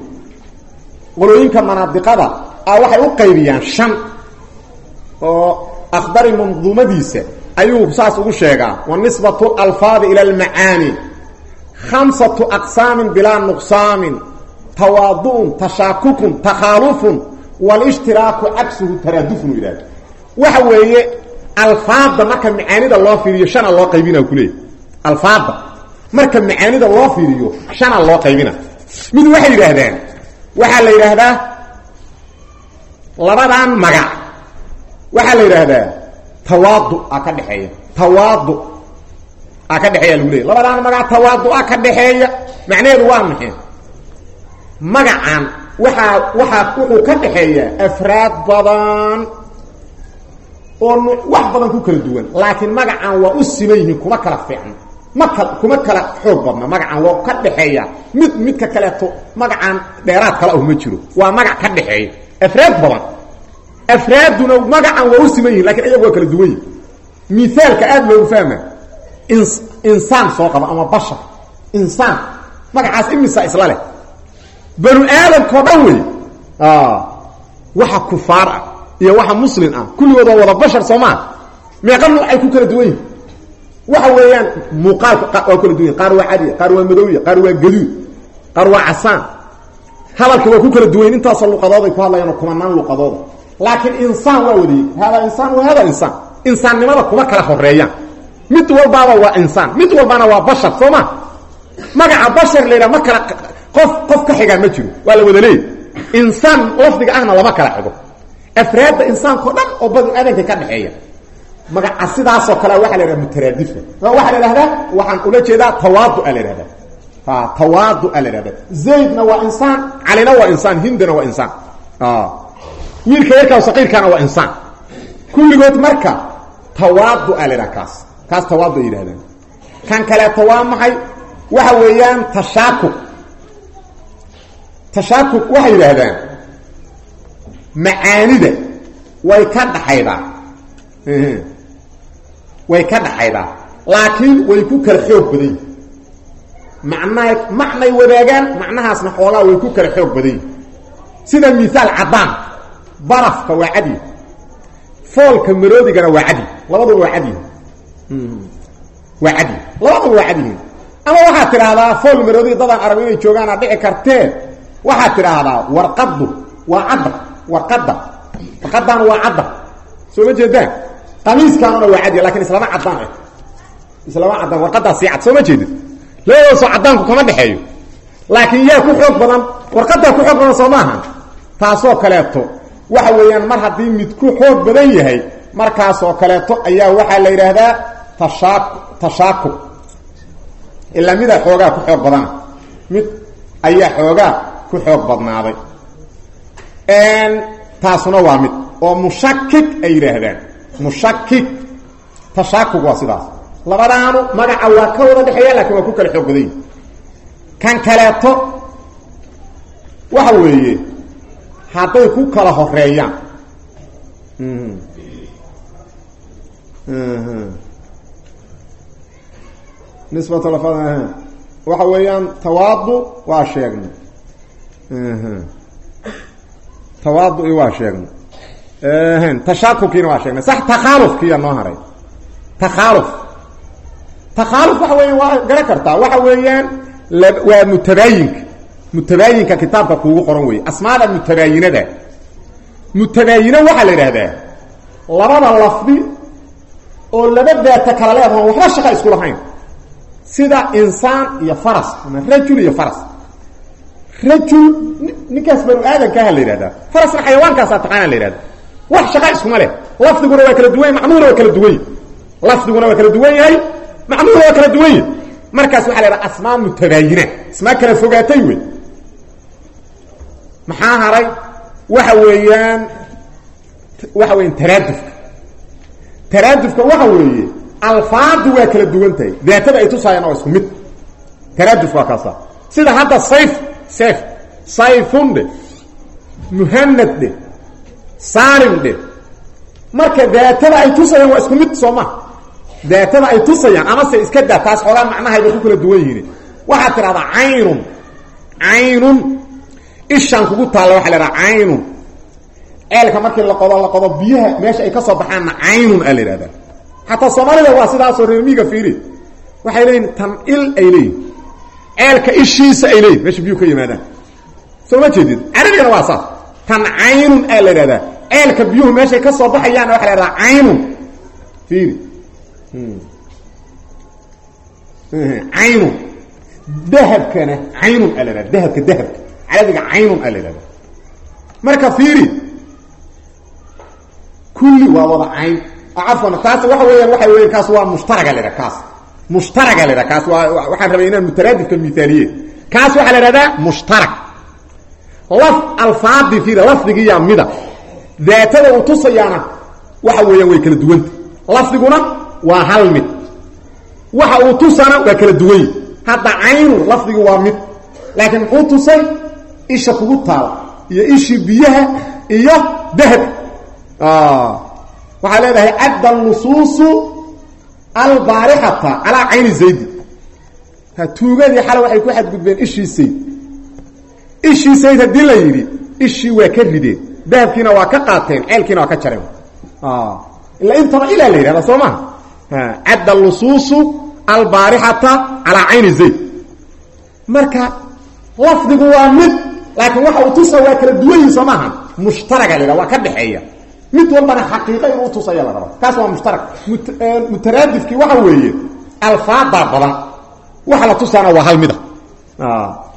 qolooyinka manaadiqada a waxay u qaybiyaan shan oo akhdari manduumadiisa ayuu saas ugu sheegaa. Wanisbatu alfaadi ila almacaani. Khamsatu aqsaamin bilaa nuqsaamin. Tawaadu'un tashaakukun takhaalufun walistiraaku cagsuhu taraadufun yidhahda waxa weeye alfaada marka macaanida loo fiiriyo shana loo qaybina kuleeyahy alfaada marka macaanida loo fiiriyo shana loo qaybina mid waxay yidhaahdaan waxaa la yidhaahdaa labadan magac. Waxaa la yidhaahdaa tawaadu a ka dhexeeya. Tawaadu a ka dhexeeya lagu leeyay labadaan magac tawaadu a ka waa maxay? Magacan waxaa waxaa wuxuu ka dhexeeyaa afraad badan oo wax badan ku kala duwan. Laakiin magacan waa u siman yihiin kuma kala fiicno ma kuma kala xoog badna. Magacan waa ka dhexeeya mid midka kaleeto magacan dheeraad kale ah jiro. Waa magac ka dhexeeya. Afraad badan. Afraaduna magacan waa u siman yihiin laakiin iyagu waa kala duwan yihiin miaalka aada loogu fahma ins insaan soo qaba ama bashar insaan. Magacaas imisa isla banu aadamkao dhan wey waxa kufaar ah iyo waxa muslin ah. Kulligood waa wada bashar soo maa meeqa noocay ku kala duwan yihiin waxa weeyaan muuqaalka waa kala duwan qaar waa cadiya qaar waa madowya qaar waa gaduud qaar waa casaan. Hadalka waa ku kala duwan intaasoo luqadood ay ku hadlayaan oo kumanaan luqadooda. Laakiin insaan waa wadayey hada insaan wa hada insaan. Insaannimada kuma kala horeeyaan mid walbaaba waa insaan mid walbana waa bashar soo ma magaca bashar la yidhaha ma kala qof qof ka xigaa ma jiro. Waa la wada leey insaan lafdiga ahna lama kala xigo. Afraadda insaankao dhan oo badu aadanka ka dhexeeya. Magaca sidaasoo kale waxa la yidhaha mutaraadifa waxaa la idhahdaa waxaan ula jeedaa tawaadu a la idhahda tawaadu a la idhahda zaydna waa insaan calina waa insaan hindina waa insaan. Wiilka yarkaa saqiirkaana waa insaan. Kulligood marka tawaadu a la idhaha kaas. Kaas tawaadu ay yidhahdaan kan kaleeto waa maxay waxa weeyaan tashaakuk tashaakuk waxay yidhaahdaan macaanida way ka dhaxaydaa way ka dhaxaydaa laakiin way ku kala xoog badan yihiin macnaa macnay wadaagaan macnahaasna xoogaa way ku kala xoog badan yihiin sida miaal caddaan barafka waa cadi foolka maroodigana waa cadi labaduba waa cadi waa cadi labaduba waa cadiyihin ama waxaad tidhaahdaa fool maroodiga dadaan arag inay joogaan aad dhici kartee waxaad tidhaahdaa warqaddu waa cadda warqadda warqaddaana waa cadda. Soo ma jeedaan? Qamiiskaanuna waa cadi laakiin islama caddaan eh islama caddaan warqaddaa sii cad soo ma jeedid labadaasoo caddaanku kama dhexeeyo. Laakiin yaa ku xoog badan warqaddaa ku xoog badan soo maaha? Taasoo kaleeto waxa weeyaan mar haddii mid ku xoog badan yahay markaasoo kaleeto ayaa waxaa la yidhaahdaa tashaa tashaakub ilaa midaa xoogaa ku xoog badana mid ayaa xoogaa ku xoog badnaaday. Taasuna waa mid oo mushakik ay yidhaahdaan. Mushakik tashaakug waa sidaas. Labadaanu magaca waa ka wada dhexeeya laakiin waa ku kala xoog badan kan kaleeto waxa weeye hadday ku kala horeeyaan nisbat waxa weeyaan tawaadu waa sheegnay tawaadu-i waa sheegnay. Tashaakubkiina waa sheegnay. Sax takhaalufkiiya noo haray. Takhaaluf. Takhaaluf waxa weya waa garan kartaa. Waxa weeyaan waa mutabaayinka mutabaayinka kitaabka kuugu qoran weeye. Asmaada mutabaayinada. Mutabaayino waxaa la idhahdaa labada lafdi oo laba daata kala leedaho waxba shaqa isku lahayn. Sida insaan iyo faras ama rajul iyo faras rajul ninkaas banu aadamkaaha la yidhahdaa. Farasna xayawaankaasa taqaana la yidhahda wax shaqa iskuma leh. Lafdiguna waa kala duwan macnuhuna waa kala duwan yahy lafdiguna waa kala duwan yahay. Macnuhuna waa kala duwan yahy markaas waxa la yidhaha asmaa mutabaayina asmaa kala fogaatay wey. Maxaa haray? Waxa weeyaan waxa weeyaan taraadufka. Taraadufka waxa weeye alfaadu waa kala duwan tahay daatada ay tusaayaan waa isku mid. Taraaduf waa kaasa sida hadda sayf seef sayfun dhe muhanad dhe saalim dhe marka daatada ay tusayaan waa isku mid soo ma daatada ay tusayaan amase iska daa taas xoogaa macnahayba ku kala duwan yihiin waxaad tidhahdaa caynun caynun ishaan kugu taalla waxa la idhaha caynun ceelka markii la qodo la qodo biyaha meesha ay ka soo baxaanna caynun aa la idhahdaa xataa soomaalida waa sidaasoo reermiiga fiiri waxay leeyihiin tan il ay leeyihiin ceelka ishiisa ay leeyihiin meesha biyuhu ka yimaadaan. Soo ma jeedid carabigana waa saas. Tan caynun aa la idhahdaa ceelka biyuhu meeshay ka soo baxayaanna waxa la idhahdaa caynun. Fiiri. Caynun. Dahabkana caynun aa la idhahda dahabka dahabka. Carabiga caynun aa la idhahda marka fiiri. Kulli waa wada cayn. Cafwan taas waxa weeyaan waxa weyan kaas waa mushtaraga la idhaha kaas mushtaraga la idhaha kaas waxaan rabay inaan mutaraadifka miaaliye kaas waxaa la idhahdaa mushtarak laf alfaadi fiiri lafdigiiyaa mida daatada uu tusayaana waxa weeyaan way kala duwanta lafdiguna waa hal mid waxa uu tusana waa kala duwany hadda caynu lafdigi waa mid laakiin muxuu tusay albaarixata calaa cayni zaydi tuugadii xale waxay ku xadgudbeen ishii sayd ishii sayd haddii la yidhi ishii waa ka rideen dahabkiina waa ka qaateen ceelkiina waa ka jareen ila intaba ilaa la yidhahda soo maha cadda nusuusu albaarixata calaa zayd. Marka lafdigu waa mid laakiin waxa uu tusa waa kala duwan yihiin soo maaha mushtaraga la waa ka dhexeeya mid walbana xaqiiqa inuu tusaya la raba kaas waa mushtarak. Mutaraadifkii waxa weeye alfaadaa badan waxa la tusaana waa hal mida.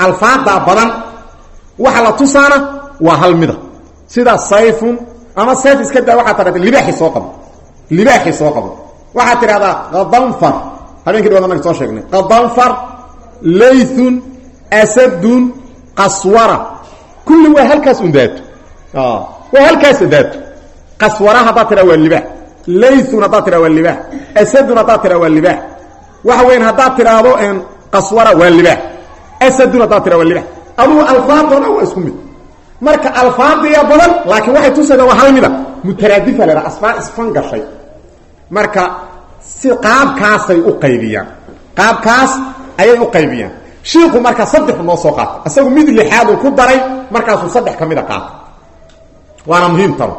Alfaadaa badan waxa la tusaana waa hal mida. Sida sayfun ama sayf iska daa waxaa tidhahda libaaxi soo qabo libaaxi soo qabo waxaad tidhahdaa qadanfar. Habeenkii dhawad annaga soo sheegnay. Qadanfar laythun asadun qaswara. Kulli waa halkaas un daato waa halkaas daato qaswara haddaad tidhaha waa libaax laythun haddaad tidhaha waa libaax asadun haddaad tidhaha waa libaax waxa weyan haddaad tidhaahdo qaswara waa libaax asadun haddaad tidhaha waa libaax adugu isku mid. Marka alfaadiya badan laakiin waxay tusayda waa hal mida mutaraadifa la asfaa isfan gashay. Marka si qaabkaasay u qaybiyaan qaabkaas ayay u qaybiyaan. Shiiku marka saddex noo soo qaata isagu mid lixaaduu ku daray markaasuu saddex ka mida qaata. Waana muhiim taba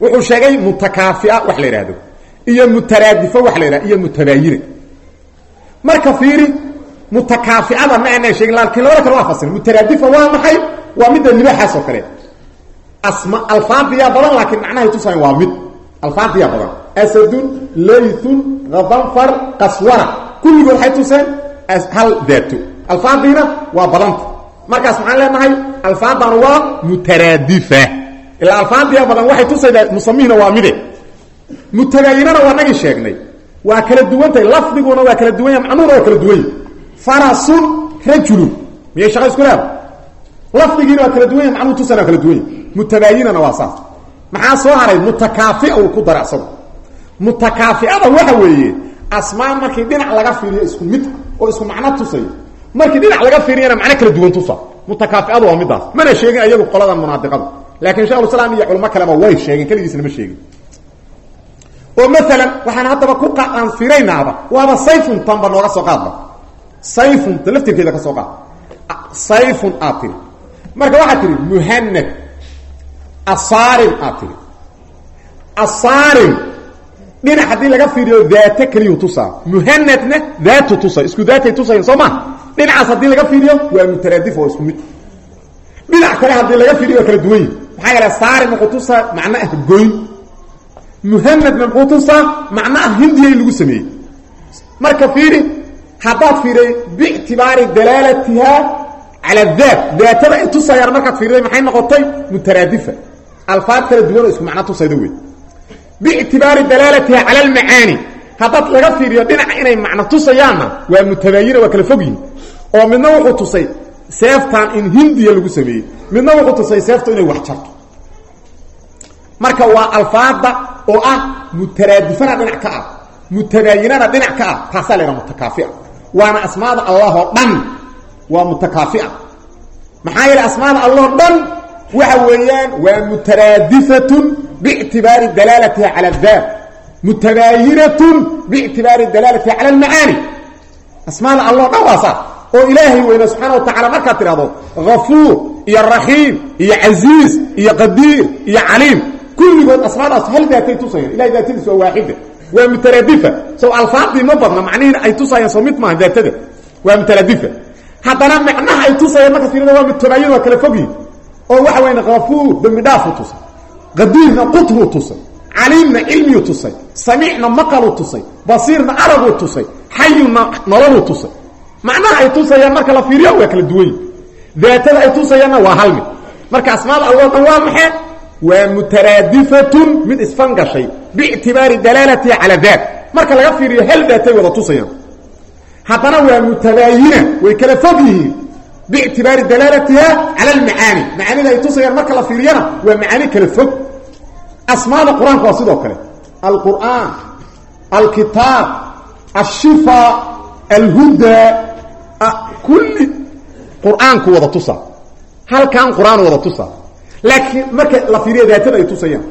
wuxuu sheegay mutakaafia wax la yidhaahdo iyo mutaraadifo wax la yidhahdo iyo mutabaayina marka fiiri mutakaafiada ma aanaan sheegin laakiin labada kale waa fasira mutaraadifa waa maxay? Waa midda libaaxaas oo kale. Asma alfaadiyaa badan laakiin macnahay tusayan waa mid. Alfaadiyaa badan. Asadun laythun hadanfar qaswara. Kulligood waxay tuseen hal daato alfaadiina waa badanta markaas maxaan leenahay? Alfaadan waa mutaraadifa ilaa alfaadiya badan waxay tusaydaa musamihina waa mide. Mutabaayinana waa nagii sheegnay. Waa kala duwantahay lafdiguna waa kala duwan yahay macnuhuna waa kala duwan yahy farasun rajulun miyay shaqa isku leeda waa kala duwan yahy macnuhu tusana kala duwan yahy mutabaayinana waa saas. Maxaa soo haray? Mutakaafia uu ku dara isagu. Mutakaafiada waxa weeye asmaa markii dhinac laga fiiriyo isku mid oo isku macno tusayo. Markii dhinac laga fiiriyana macno kala duwan tusa mutakaafiadu waa midaas. Mana sheegin ayagu qoladan munaadiqada laakiin shekhulislaam iyo culamo kaleba way sheegeen keligiisna ma sheegin. Oo maalan waxaan haddaba ku aan firaynaaba waaba sayfun tanba nooga soo qaadba sayfun ta laftirkeeda ka soo qaad sayfun aad tiri. Marka waxaad tihi muhanad asaarim aad tiri. Asaarim. Dhinac haddii laga fiiriyo daata keliyu tusaa. Muhanadna daatu tusa isku daatay tusayn soo ma? Dhinacaas haddii laga fiiriyo waa mutaraadif oo isku mid maxaa yeele saarim wuxuu tusaa macno ah goyn. Muhanadna muxuu tusaa macno ah hindiyay lagu sameeyey. Marka fiiri haddaad fiiriy biictibaari dalaalatiha cala daat daatada ay tusayaan markaad fiiriday maxay noqotay? Mutaraadifa. Alfaad kala duwan oo isku macno tusayda wey biictibaari dalaalatiha cala almacaani. Haddaad laga fiiriyo dhinaca inay macno tusayaanna waa mutabaayina waa kala fog yihiin oo midna wuxuu tusay seeftan in hindiya lagu sameeyey midna wuxuu tusay seeftu inay wax jarto. Marka waa alfaada oo ah mutaraadifana dhinac ka ah mutabaayinana dhinac ka ah taasaa la yhaha mutakaafia. Waana asmaada allah oo dhan waa mutakaafia. Maxaa yeele asmaada allah o dhan waxa weeyaan waa mutaraadifatun biictibaari dalaalatiha cala daat mutabaayinatun biictibaari dalaalatiha cala almacaani. Asmaada allah o dhan waa saas oo ilaahay weyne subxaana wa tacala markaad tidhahdo hafuur iyo raxiim iyo casiiz iyo qadiir iyo caliim. Kulligood asmaadaas hal daatay tusayaan. Ilahay daatadiis waa waaxida waa mutaraadifa sow alfaadii ma badna macnihiina ay tusayaan soo mid maaha daatada waa mutaraadifa haddana macnaha ay tusayaan markaad fiirida waa mutabayin waa kala fogyihin oo waxa weyan hafuur dembi dhaafu tusay. Qadiirna qutruu tusay. Caliimna cilmiyuu tusay. Samiicna maqaluu tusay. Basiirna araguu tusay. Xayuna nololuu tusay. Macnaha ay tusayaan marka la fiiriyo waa kala duwan yihiin daatada ay tusayaanna waa hal mid. Marka asmaada allah dhan waa maxay? Waa mutaraadifatun mid isfangashay biictibaari dalaalatiha cala daat marka laga fiiriyo hal daatay wada tusayaan haddana waa mutabaayina way kala fog yihiin. Biictibaari dalaalatiha cala almacaani. Macaanida ay tusayaan marka la fiiriyana waa macaani kala fog. Asmaada qur'aanka waa sidoo kale. Alqur'aan alkitaab ashifa alhuda kulli qur'aanku wada tusa. Halkan qur'aan wada tusa. Laakiin marka la fiiriyo daatada ay tusayaan.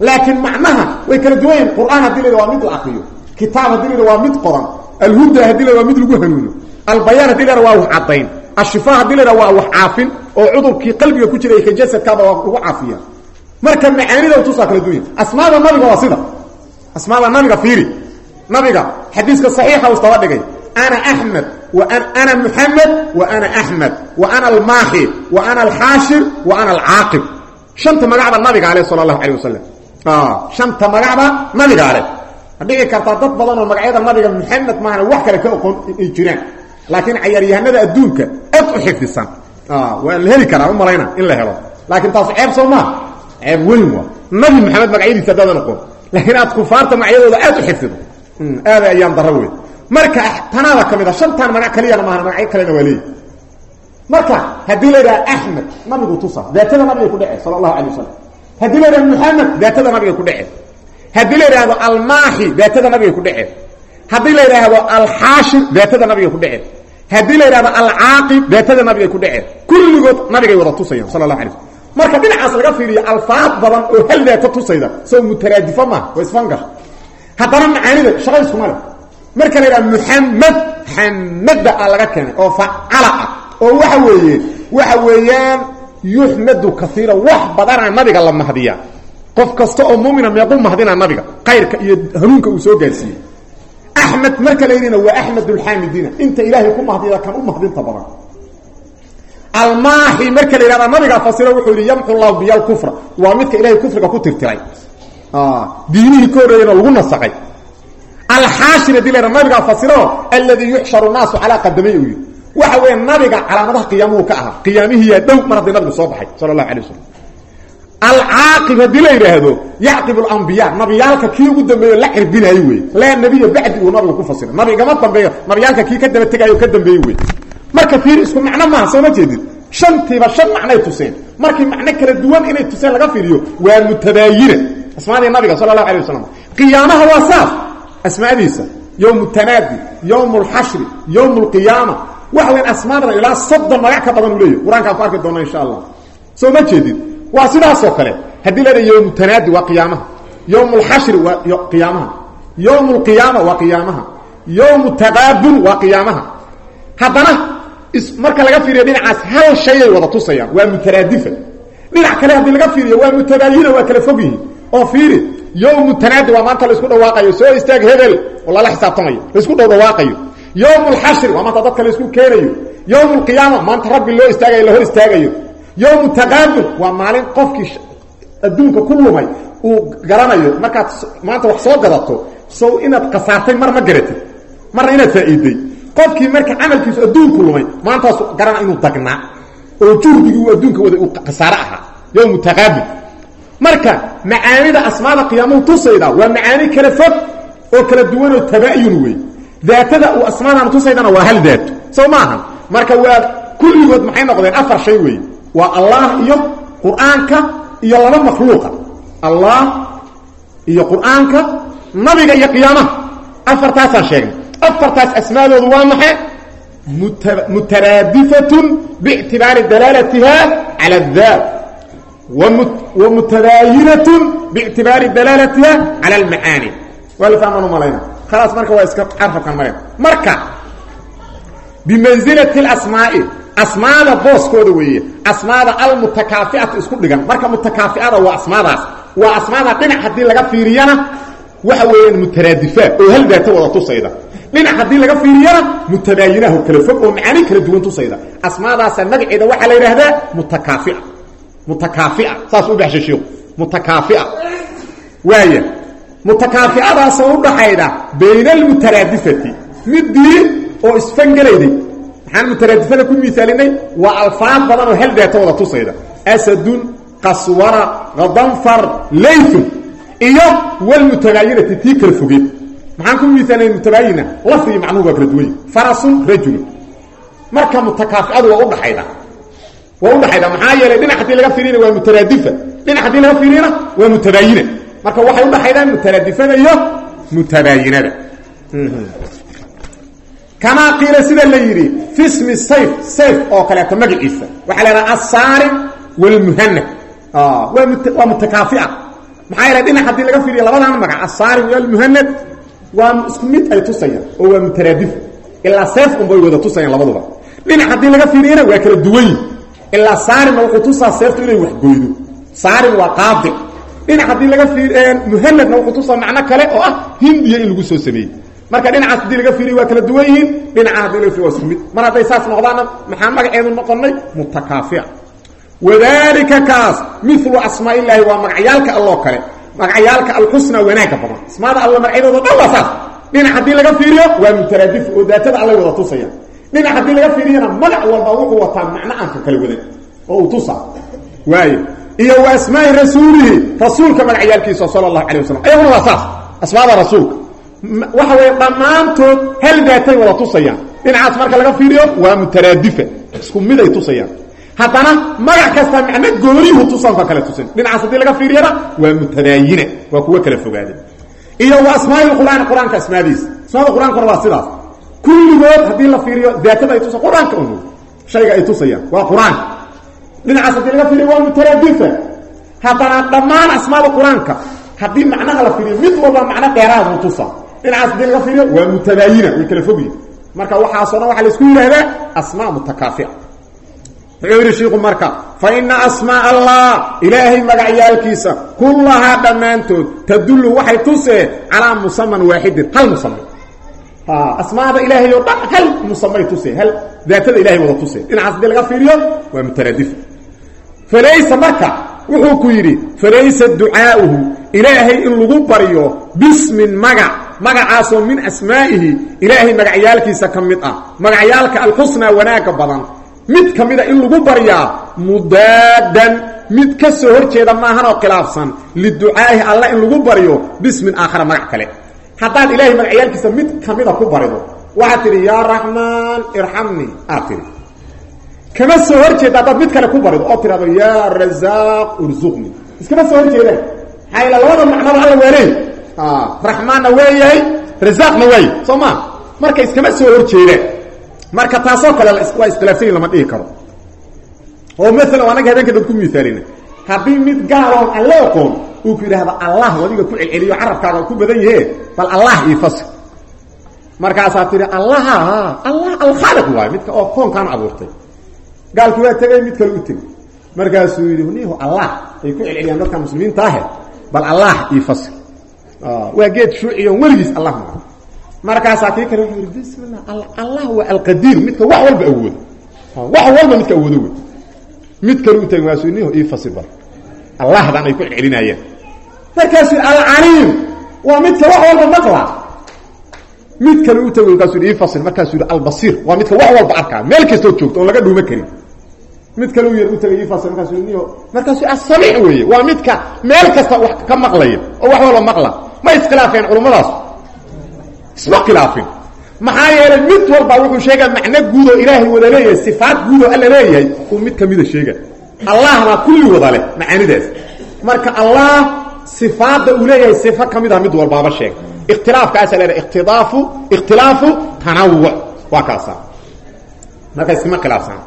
Laakiin macnaha way kala duwan yihiin qur'aan haddii la waa mid la akriyo kitaab haddii la waa mid qoran. Alhuda haddii la waa mid lagu hanuuno. Albayaan haddii la waa wax cadayn ashifa haddii la waa wax caafin oo cudurkii qalbiga ku jiray ka jasadkaaba waa lagu caafiya marka macaanida tusaa kala duwan asmaada nabiga waa sida. Asmaada nabiga fiiri. Nabiga xadiiska saxiixa uu istaba dhigay. Ana axmed ana muxamed wa ana axmed wa ana almaaxi wa ana alxaashir wa ana alcaaqib shanta magacda nabiga aleh sala allahu alayh wasalam shanta magacda nabiga aleh dhici kartaa dad badan oo magacyada nabiga muxamed maahana wax kale ka oqon ay jiraan. Laakiin cayaaryahanada adduunka aad u xifdisan waa la heli karaa u malayna in la helo. Laakiin taas ceeb soo maaha ceeb weyn waa. Nabi maxamed magacyadiisa haddaadan oqon laakiin aad kufaarta magacyadooda aad u xifdido. Aada ayaan dara weyn marka tanaada ka mid a shantan magac kaliyana maahan magacyo kalena waa leeyi marka haddii la yidhaha axmed nabigu tusa daatada nabiga ku dhece sala allahu alay wasalam haddii la yidhaha muxamed daatada nabiga ku dhece. Haddii la yidhaahdo almaaxi daatada nabiga ku dhece. Haddii la yidhaahdo alxaashir daatada nabiga ku dhece. Haddii la yidhahdo alcaaqib daatada nabiga ku dhece. Kulligood nabigay wada tusayaan sala allahu alay marka dhinacaas laga fiiriyo alfaad badan oo hal daata tusayda soo mutaraadifo maaha waa isfangash haddana macaanida shaqa iskuma le marka la yidhaha muxamed xamada a laga keenay oo facala ah. Oo waxa weeye waxa weeyaan yuxmadu kaiira wax badanaa nabiga la mahdiyaa qof kasta oo mumina meequu mahdinaa nabiga kayrka iyo hanuunka uu soo gaarsiiyey axmed marka la yidhina waa axmed ulxaamidiina inta ilaahay ku mahdida kan u mahdinta badan. Almaaxi marka la yidhahda nabigaa fasiro wuxuu yidhi yamxu llahu biya waa midka ilahay kufriga ku tirtiray. Diinihii ka horreeyana lagu nasaqay alxaashir haddii la yidhahda nabigaa fasiro alladii yuxsharu naasu calaa qadamay uu yidhi waxa weeye nabiga calaamadaha qiyaamuhu ka ahaa qiyaamihiyaa dhow mar haddii nabigu soo baxay sala allahu alay wasalam alcaaqib haddii la yidhaahdo yacqib alambiya nabiyaalka kii ugu dambeeyo la cirbinaayo wey laa nebiya bacdi uu nabiga ku fasira nabi igama dambeeyo nabiyaalka kii ka daba tegaayo ka dambeeye wey marka fiir isku macno maaha soo ma jeedid shantiiba shan macnay tuseen. Markii macno kala duwan inay tuseen laga fiiriyo waa mutabaayina. Asmaadii asmaadiisa yowm tanaadi yowm lxashri yowm lqiyaama waxa weyn asmaadana ilaa soddon magac ka badan uu leeyahy qur'aankaan ku arki doona insha allah. Soo ma jeedid waa sidaasoo kale haddii la dha yowm tanaadi waa qiyaamaha yowm lxashri waa qiyaamaha yowm lqiyaama waa qiyaamaha yowm taqaabun waa qiyaamaha. Haddana marka laga fiiriyo dhinacaas hal shayay wada tusayaan. Waa mutaraadifa dhinac kale haddii laga fiiriyo waa mutabaayina waa kala fog yihiin. Oo fiiri yowmu tanaadi waa maanta la isku dhawaaqayo. Soo istaag hebel oo lala xisaabtamayo. Laisku dhow dhawaaqayo. Yowm lxashri waa maanta dadka la isku keenayo. Yowm lqiyaama maanta rabbi loo istaagayo la hor istaagayo. Yowmu taqaabun waa maalin qofkii adduunka ku lumay uu garanayo. Markaad maanta wax soo gadato sow inaad khasaartay mar ma garatid. Marna inaad faa'iiday. Qofkii marka camalkiisu adduunku lumay maantaasu garana inuu dagnaa. Oo juhdigii uu adduunka waday uu khasaare ahaa. Yowmu taqaabun marka macaanida asmaada qiyaamuhu tusayda waa macaani kala fog oo kala duwanoo tabaayun wey daatada uu asmaadaan tusaydana waa hal daato sow maaha marka waa kulligood maxay noqdeen? Afar shay wey waa allah iyo qur'aanka iyo laba makhluuqa. Allah iyo qur'aanka nabiga iyo qiyaamaha. Afartaasaan sheegnay. Afartaas asmaadoodu waa maxay? Mutaraadifatun biictibaari dalaalatiha calaadaat wa mutabaayinatun biictibaari dalaalatiha cala almacaani waa la fahmaan umalayna khalaas marka waa iska carabkan maren marka bimansilati اlasmaa'i asmaada booskooda weeye asmaada almutakaafiatu isku dhigan marka mutakaafiada waa asmaadaas waa asmaada dhinac haddii laga fiiriyana waxa weeyaan mutaraadifaat oo hal daata wada tusayda dhinac haddii laga fiiriyana mutabaayinaho kala fog oo macaani kala duwan tusayda asmaadaasa magaceeda waxaa la yidhaahdaa mutakaafia mutakaafia. Saas u baxshay shiiku mutakaafia. Waaya mutakaafiadaasoo udhaxayda bayna almutaraadifati midii oo isfangelayday. Maxaan mutaraadifada ku miisaalinay? Waa alfaad badan oo hal daata wada tusayda asadun qaswara kadanfar laythun iyo wlmutabaayinati tii kala fogeed maxaan ku miisaalinay mutabaayina lafdigi macnuhu waa kala duwany farasun rajulun. Marka mutakaafiadu waa udhaxayda waa udhaxayda maxaa yeelay dhinac haddii laga fiiriyana waa mutaraadifa dhinac haddii laga fiiriyana waa mutabaayina marka waxay udhaxaydaan mutaraadifada iyo mutabaayinada kamaa qiila sida la yidhi fi smi sayf sayf oo kaleeto magaciisa waxaa la ydhaha asaarim wlmuhanad waa mutakaafia. Maxaa yeele dhinac haddii laga fiiriya labadan magac asaarim walmuhanad waa isku mid ay tusayaan oo waa mutaraadif. Ilaa seef unbay wada tusayaan labaduba. Dhinac haddii laga fiiriyana waa kala duwanyi ilaa saarimna wuxuu tusaa seeftu inay waxgoydo saarim waa qaadic dhinac haddii laga muhanadna wuxuu tusaa macno kale oo ah hindiya in lagu soo sameeyey. Marka dhinacaas haddii laga fiiriya waa kala duwan yihiin dhinaca haddii laga fiiriy waa mar hadday saas noqdaana maxaa magaceedu noqonay mutakaafica wadalika kaas milu asmaa illaahi waa magacyaalka alloo kale. Magacyaalka alxusna wanaagga badan. Asmaada alla magacyadooda dhan waa saas. Dhinac haddii laga fiiriyo waa mutaraadif oo daatada allay wada tusayaan dhinac haddii laga fiiriyana magac walba wuxuu wataa macno aanka kala wadan oo uu tusa waayo iyo wa asmaai rasuulihi rasuulka magacyaalkiisa sala allahu calay wasalam ayaguna waa saas asmaada rasuulka. Waxa weeye dhammaantood hal daatay wada tusayaan. Dhinacaas marka laga fiiriyo waa mutaraadifa isku mid ay tusayaan. Haddana magac kasta macno goonihu tusanka kale tusin. Dhinacaas haddii laga fiiriyana waa mutabaayina waa kuwo kala fogaaday iyo wa asmaai qur'aan qur'aanka asmaadiisa. Waa sidaas kulligood haddii la fiiriyo daatada ay tusa qur'aanka un shayga ay tusayaan waa qur'aanka dhinacaas haddii laga fiiriyo waa mutaraadifa haddana dhammaan asmaada qur'aanka haddii macnaha la fiiriyo mid walba macno dheeraadu tusa dhinacaas haddii laga fiiriyo waa mutabaayina way kala fogyihin marka waxaasoo dhan waxaa la isku yidhaahdaa asmaa mutakaafica wuxuu yidhi shiiku marka fa ina asmaa allah ilaahay magacyaalkiisa kullahaa dhammaantood tadullu waxay asmaada ilaahay oo dhan hal musamay tusee hal daatada ilahay wada tusee. Dhinacaas haddii laga fiiriyo waa mutaraadif falaysa marka wuxuu ku yidhi falaysa ducaa'uhu ilaahay in lagu baryo bismin magac magacaasoo min asmaa'ihi ilaahay magacyaalkiisa ka mid ah magacyaalka alxusnaa wanaagga badan mid ka mida in lagu baryaa mudaadan mid ka soo hor jeeda maahan oo khilaafsan liducaa'ihi alla in lagu baryo bismin aakhara magac kale haddaad ilaahay magacyaalkiisa mid ka mida ku barido waxaad tidhi yaa raxmaan irxamnii aad kama soo hor jeeda haddaad mid kale ku barido oo tidhahdo yaa razaaq ursuqni iskama soo hor jeedaan. Maxaa ila labada macnaba alla waa leey raxmaanna waa yahay razaaqna waay soo maa marka iskama soo hor jeedaan marka taasoo kale waa iskhilaafsanyin lama dhihi karo. Oo maalan anaga habeenka dad ku miaalina haddii mid gaaloon alle oqoon uu ku yidhaahdo allah adiga ku celceliyo carabkaaga ku badan yahe bal allah io fasir markaasaa tihi allaha allah alkhaaliq waayo midka oo koonkaan abuurtay. Gaalkii waa tegay mid kale u tegey. Markaasuu yidhi nihu allah ay ku celceliyaan dadka muslimiinta ahe bal allah io fasir waa geed shuuciyon weligiis allah maa markaasaa kii kale wuxuu yidhi bismillah allah waa alqadiir midka wax walba awoodo wax walba midka awoodo wey mid kale u tegay markaasuu nihu ii fasir bal. Allahdan ay ku celcelinayeen markaasuu yidhi alcaliim waa midka wax walba maqla. Mid kale u tegay markaasuu yidhi ii fasir markaasuu yidhi albasiir waa midka wax walba arkaa. Meel kastoo joogto oon laga dhuuma karin. Mid kale u yar u tegay ii fasir markaasuu yidhi niyo markaasuu asamiic weeye waa midka meel kasta wax ka maqlaya oo wax walba maqla. Ma iskhilaafeen culummadaas isma khilaafin maxaa yeelay mid walba wuxuu sheegaa macno guud oo ilaahay wada leeyahay sifaad guud oo alla leeyahay uu mid kamida sheega allahna kulli wada leh macaanidaas marka allah sifaadda uu leeyahay sifo ka mid ah mid walbaaba sheeg. Ikhtilaafkaasa leedahay ikhtilaafu ikhtilaafu tanawuc waa kaasa marka iskama khilaafsan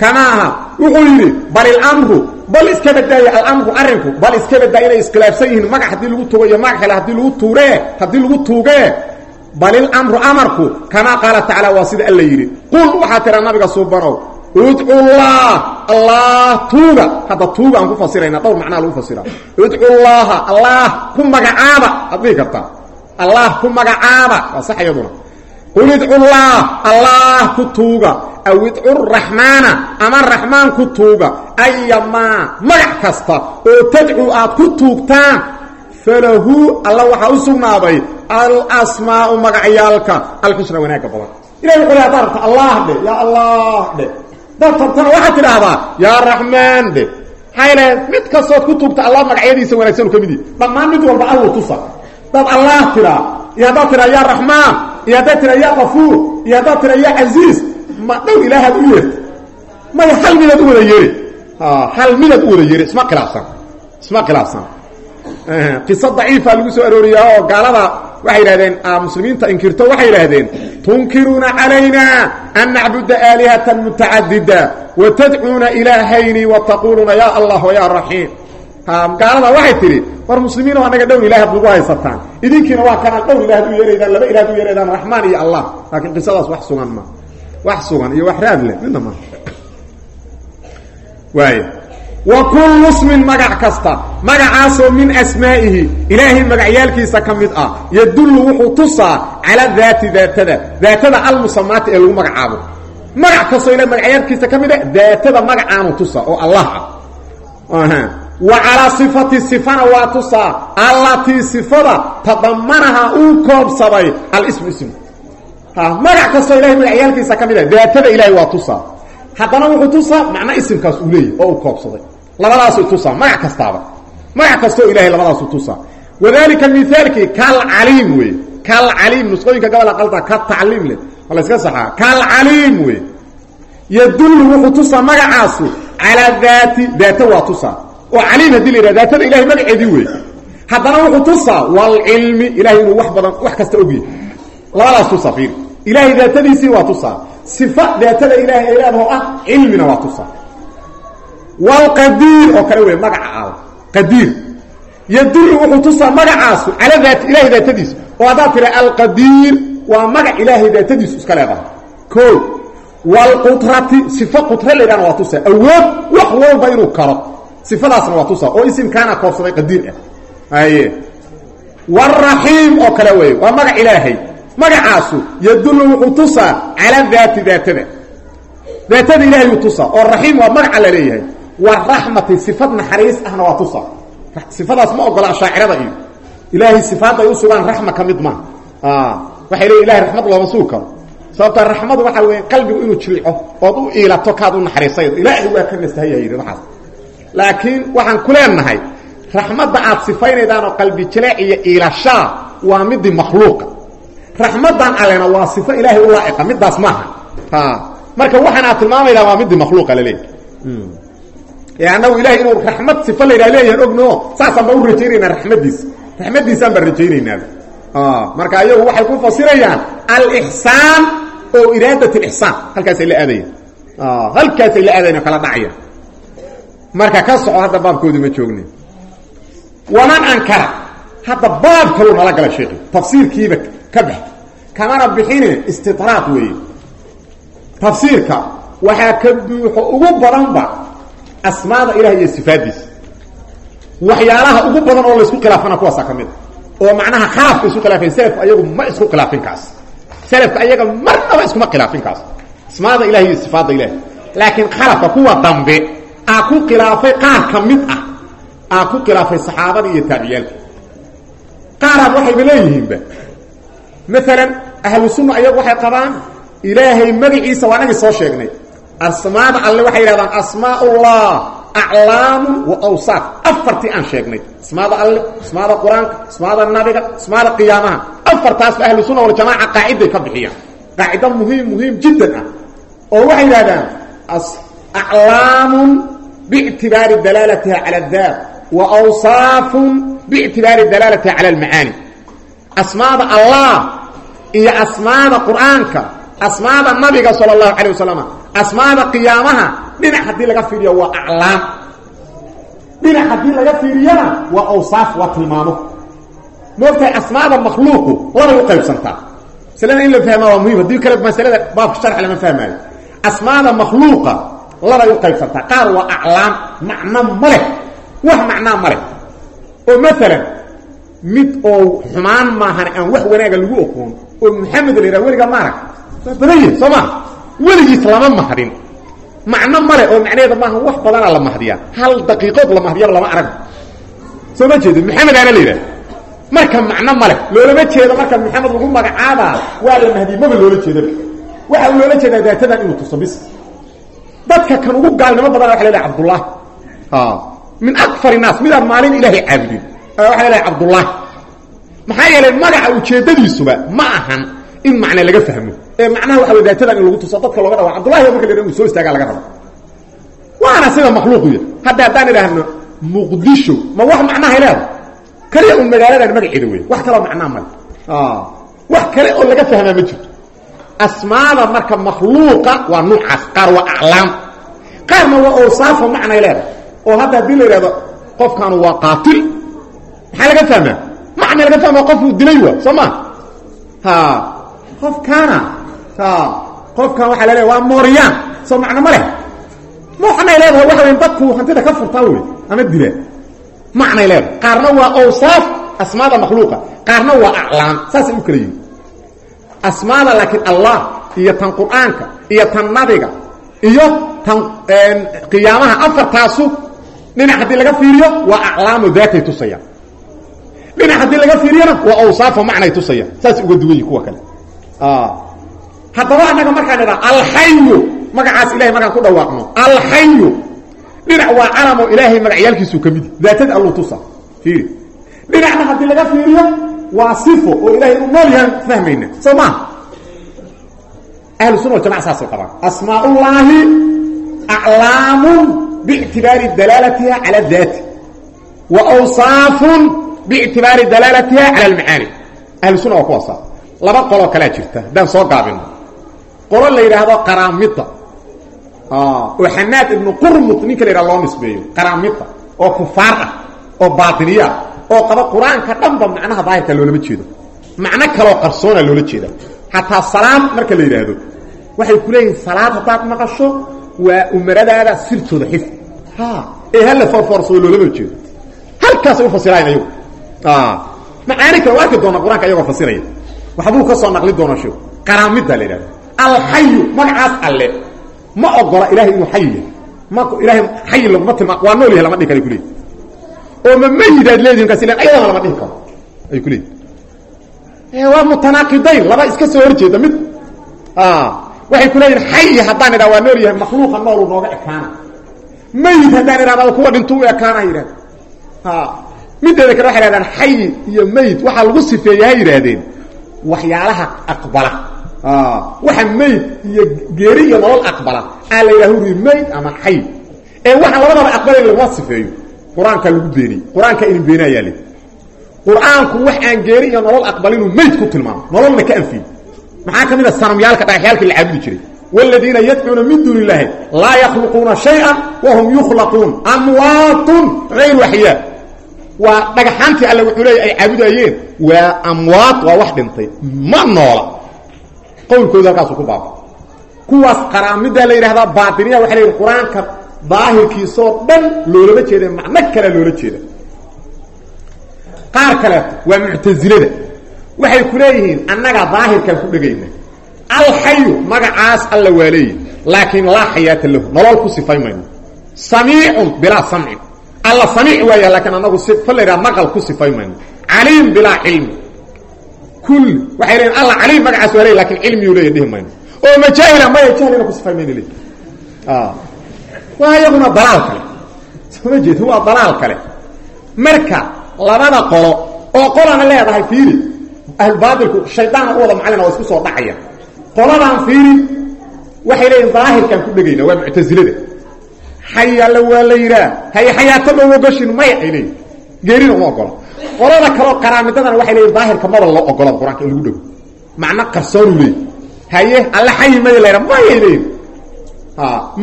kama aha wuxuu yidhi bal ilamru bal iska badaaya alamru arrinku bal iska badaa inay iskhilaafsan yihiin. Magac haddii lagu tugo magac kale haddii lagu tuuree haddii lagu tuugee bal ilamru amarku kamaa qaala tacaala waa sida alla yidhi. Qul waxaa tiraa nabiga suubanow udcu llah allah tuuga. Hadda tuuga aan ku fasirayna dhowr macnaa lagu fasira. Udcu llaha allah ku magacaaba. Ad dhihi kartaa. Allah ku magacaaba. Waa sax iyaduna. Qul idcu llah allah ku tuuga. Aw idcu raxmaana ama raxmaan ku tuuga. Ayamaa magac kasta oo tadcuu aad ku tuugtaan falahu alla waxaa u sugnaaday alasmaau magacyaalka alxusna wanaagga badan. Ilahi wuxuu le hadaad rabta allah dhe yaa allah dhe. Dad rabtana waxaad tidhaahdaa yaa raxmaan dhe. Maxaa yale mid kastood ku tuugta allah magacyadiisa wanaagsan u ka mid yihi dhammaan mid walba allu tusa. Dad allah tiraa iyo haddaad tiraa yaa raxmaan iyo haddaad tiraa yaa kafuur iyo haddaad tiraa yaa casiiz ma dhow ilaahaad u yeerta maya hal midaad u wada yeri hal midaad u wada yeri isma khilaafsan isma khilaafsan qiso daciifa lagu soo arooriyaa oo gaalada waxay yidhahdeen muslimiinta inkirto waxay yidhaahdeen tunkiruuna calayna an nacbuda aalihatan mutacadida wa tadcuuna ilaahayni wa taquuluuna ya allah ya raxiim. Gaalada waxay tidhi war muslimiin oo annaga dhowr ilaah ad lagu haysataan. Idinkiina waa kanaan dhowr ilaahad u yeeraydaan laba ilaahad u yeeraydaan raxmaan iyo allah. Laakiin qisadaas wax sugan ma wax sugan iyo wax raad leh ma. Waay wa kullu smin magac kasta. Magacaasoo min asmaa'ihi. Ilaahay magacyaalkiisa ka mid ah. Yadullu wuxuu tusaa cala daati daatada. Daatada almusamaati ee lagu magacaabo. Magac kastoo ilahay magacyaalkiisa ka mid ah daatada magacaanu tusaa oo allah ah. Wa calaa sifati sifana waa tusaa. Allatii sifada tadamanaha uu koobsaday. Alismu ismu magac kastoo ilahay magacyaalkiisa ka mid ah daatada ilahay waa tusaa. Haddana wuxuu tusaa macna isimkaas uu leeyahy oo uu koobsaday labadaasu tusaa magac kastaaba. Magac kastoo ilahay labadaasu tusaa. Wadalika mithaalkii kalcaliim wey kalcaliim nusqooyinka gobol qalta ka tacliim leh. Waa la iska saxaa? Kalcaliim wey yadullu wuxuu tusaa magacaasu calaa daati daata waa tusaa. Oo caliim haddii la yidhah daatada ilahay magaceedii wuxuu tusaa walcilmi ilahay inuu wax badan wax kasta ogyahay labadaas tusaa fiir ilahay daatadiisii waa tusaa. Sifa daatada ilahay ay ah cilmina waa tusaa wlqadiir oo kale wey magaca al qadiir yadullu wuxuu tusaa magacaasu cala daati ilahay daatadiisa oo haddaad tira alqadiir waa magac ilaahay daatadiisu iska leedahay o wlqudrati sifo qudra laydhahna waa tusa awood wax walba inuu karo sifadaasna waa tusa oo isimkaana koobsaday qadiir ah aye waraxiim oo kale wey waa magac ilaahay magacaasu yadullu wuxuu tusaa cala daati daatada daatada ilahay tusa oo waa magaca la waraxmati sifad naxariis ahna waa tusa sifadaas ma ogola ashaacirada iyo. Ilaahay sifaadda ay u sugaan raxma ka mid maaha waxay leeyi ilahay raxmad looma sugi karo. Sababta raxmadu waxaa weya qalbigu inuu jilco ood u iilato kaad u naxariisay ilaahay waa ka nastahaya yidhi waxaas. Laakiin waxaan ku leenahay raxmadda aad sifaynaydaan oo qalbi jileec iyo iilashaa waa midii makhluuqa. Raxmaddan allena waa sifo ilaahay u laa'iqa middaas maaha. Marka waxaan aad tilmaamaydaan waa midii makhluuqa laleeyahy annagu ilahay inuu raxmad sifo laydhaha leeyahan ogno saasaan baa u rajaynaynaa raxmaddiisa raxmaddiisaan baan rajaynaynaa. Marka ayagu waxay ku fasirayaan alixsaan oo iraadat lixsaan halkaasay la aadayaan. Halkaasay la aadayan kala dhacayaan. Marka ka soco hadda baabkoodii ma joogni waman ankara hadda baab kaluu nala gala sheekhi tafsiirkiiba ka bax. Kamana bixine istidraaq weeye. Tafsiirka waxaa ka buuxo ugu badanba asmaada ilaah iyo sifaadiisa waxyaalaha ugu badan oo laysku khilaafana kuwaasa ka oo macnaha khalafka isku khilaafeen selafku ayagu ma isku khilaafin kaas. Selafka ayaga marnaba iskuma khilaafin kaas. Asmaada ilahi iyo sifaadda ilahi laakiin khalafka kuwa dambe aa ku khilaafay qaar ka mid ah aa ku khilaafay saxaabada iyo taabiciyaalka qaaraad waxayba leeyihiinba. Maalan ahlu sunna ayagu waxay qabaan ilaahay magaciisa waa nagii soo sheegnay asmaada alle waxay yidhahdaan asmaa ullah aclaamu wa awsaaf. Afartii aan sheegnay. Asmaada alle asmaada qur'aanka asmaada nabiga asmaada qiyaamaha. Afartaasba ahlu sunna waljamaaca qaaciday ka bixiyaan. Qaacido muhiim muhiim jiddan ah. Oo waxay yidhahdaan aclaamun biictibaari dalaalatiha cala adaat wa awsaafun biictibaari dalaalatiha cala almacaani. Asmaada allah iyo asmaada qur'aanka asmaada nabiga sala allahu calay asmaada qiyaamaha dhinac haddii laga fiiriyo waa aclaam dhinac haddii laga fiiriyana waa awsaaf waa tilmaamo. Moogtahay asmaada makhluuqu labay u qaybsantaa. Masalada in la fahmaa waa muhiim haddii kale masalada baabka sharx lama fahmaayo. Asmaada makhluuqa labay u qaybsantaa. Qaar waa aclaam macno ma leh wax macnaa ma leh. Oo maalan mid oo xumaan maahan aan wax wanaaga lagu oqoon oo maxamed la yidhaha weligaa ma arag. Waa badanya soo maa weligiis lama mahdin macno male oo macnaheeda maaha wax badanaa la mahdiyaa hal daqiiqood la mahdiyaba lama arag. Soo ma jeedo maxamed aana la yidhaha marka macno male loolama jeedo marka maxamed lagu magacaabaa waa la mahdiye maba loola jeedaba waxa uu loola jeedaa daatadan inuu tuso bis. Dadka kan ugu gaalnimo badana waxa la ilahay cabdullah. Min akfar naas midaan maalin ilaahay caabudin. Waxa la ilahay cabdullah. Maxaa yeelay magaca ujeedadiisuba ma ahan in macne laga fahmo. Ee macnaha waxa daatadan in lagu tuso dadka looga dhawa cabdullahi marka inu soo istaagaa laga rabo waana sida makhluuqu yah hadda haddaan idhaahno muqdisho ma wax macnahay leeda kaliya un magaaladan magaceeda wey wax kaloo macnaa male wax kale oo laga fahmaa ma jirto. Asmaada marka makhluuqa waa nuucaas qaar waa aclaam. Qaarna waa awsaafo macnay leeda oo hadda haddii la yidhahdo qofkaanu waa qaatil. Maxaa laga fahmaa? Macna laga fahmaa qofuu dilay waa soo ma qofkaana. Qofkan waxaa laleeya waa mooryaan soo macno ma leh. Macnay leedahay waxa weyn dadku hantida ka furtaa wey ama dila macnay leedahay. Qaarna waa awsaaf asmaada makhluuqa. Qaarna waa aclaam saasay u kala yihiin asmaada laakiin allah iyo tan qur'aanka iyo tan nabiga iyo tan qiyaamaha afartaasu dhinac haddii laga fiiriyo waa aclaamu daatay tusayaan dhinac haddii laga fiiriyona waa awsaafo macnay tusayaan saas uga duwan yihiin kuwa kale haddaba annaga markaan idhaa alxayu magacaas ilahay markaan ku dhawaaqno alxayu dhinac waa calamo ilaahay magacyaalkiisuu ka midi daatada alluu tusa fiiri. Dhinacna haddii laga fiiriyo waa oo ilahay inuu nool fahmayna. Soo ahlu suna waljamaca saasay qabaan. Asmaaullaahi aclaamun biictibaari dalaalatiha cala daati wa awsaafun biictibaari dalaalatiha cala almacaani ahlu suna waa laba qoloo kalea jirta. Haddaan soo gaabino qolo la yidhaahdo qaraamida oo xanaad ibnu qurmut ninka la yidhahdo loo nisbeeyo. Qaraamida oo kufaar ah oo baatiniya ah oo qaba qur'aanka dhanba macnaha daahirka loolama jeedo. Macno kaloo qarsoona loola jeeda. Xataa salaam marka la yidhaahdo. Waxay ku leeyihiin salaad haddaad maqasho waa umaradaada sirtooda xif. Ee hala forforsado loolama jeedo. Halkaasay u fasirayan ayagu. Macaani kale waa arki doona qur'aanka ayagoo fasiraya waxbuu ka soo naqli doona sheeku qaraamidda la yidhahda alxayu magacaas alle. Ma ogola ilahay inuu xayi yahay. Ma ilahay xayi laguma tilmaa waa nool yahay lama dhihi kara oo ma mayidaad leedihin kaas ilan lama dhihi ay ku leeyihiin waa mutanaaqidayn laba iska soo horjeeda mid waxay ku leeyihiin xayi haddaan idhaha waa nool yahay. Makhluuqa noolu nooga ekaana. Mayid haddaan idhahda kuwa dhintu u ekaana yidhahda mideeda kale waxay hahdaan xayi iyo mayid waxaa lagu sifeeya ha waxyaalaha aqbala waxa mayd iyo geeri iyo nolol aqbala aa la yidhaha uri mayd ama xay ee waxaan labadaba aqbalay laguma sifeeyo qur-aanka lagu beeniyey qur-aanka idin beeni ayaa li qur-aanku wax aan geeri iyo nolol aqbalinuu mayd ku tilmaamo nololna ka anfiye maxaa ka mid a sanamyaalka dhagaxyaalkii la caabudi jiray wاladiina yadcuuna min duuni اllahi laa yakhluquuna shayئa wahum yukhlaquun amwaatun غayru axyaa waa dhagaxaantii alle wuxuu leeya ay caabudayeen. Waa amwaad waa wax dhintay. Ma noola. Qowlkooda halkaasu ku baaba kuwaas qaraamidaa la yidhahdaa baatiniya waxay leeyihiin qur'aanka daahirkiisoo dhan loolama jeeda macno kale loola jeeda. Qaar kaleeto waa muctasilada waxay ku leeyihiin annaga daahirkaan ku dhegayna alxayu magacaas alla waa leeyihi laakiin laa lahu. Nolol ku sifay mayno. Samiicun bilaa alla samiic waaya laakiin anagu sifa la yidhaha maqal ku sifay mayno caliim bilaa cilmi. Kulli waxay leeyihiin alla caliim magacaas waa leey laakiin cilmiyuu leeya dhihi mayno oo majaahila maya jahlina ku sifay mayno leey waa iyaguna dalaal kale. Sooma jeed waa dalaal kale. Marka labada qolo oo qolana leedahay fiiri ahlubaatilku shaydaana u wada macalina waa isku soo dhacaya. Qoladan fiiri waxay leeyihiin daahirkaan ku dhegayna waa muctasilada xay alle waa la yidhaah hay xayaatama ogoshin maya ay leeyihiin geerina uma ogola qolada kaleo qaraamidadana waxay leeyihiin daahirka maba loo ogolada qur'aanka in lagu dhego macno qarsoonu leey haye alle xayi maya la yidhaha mayay leeyihiin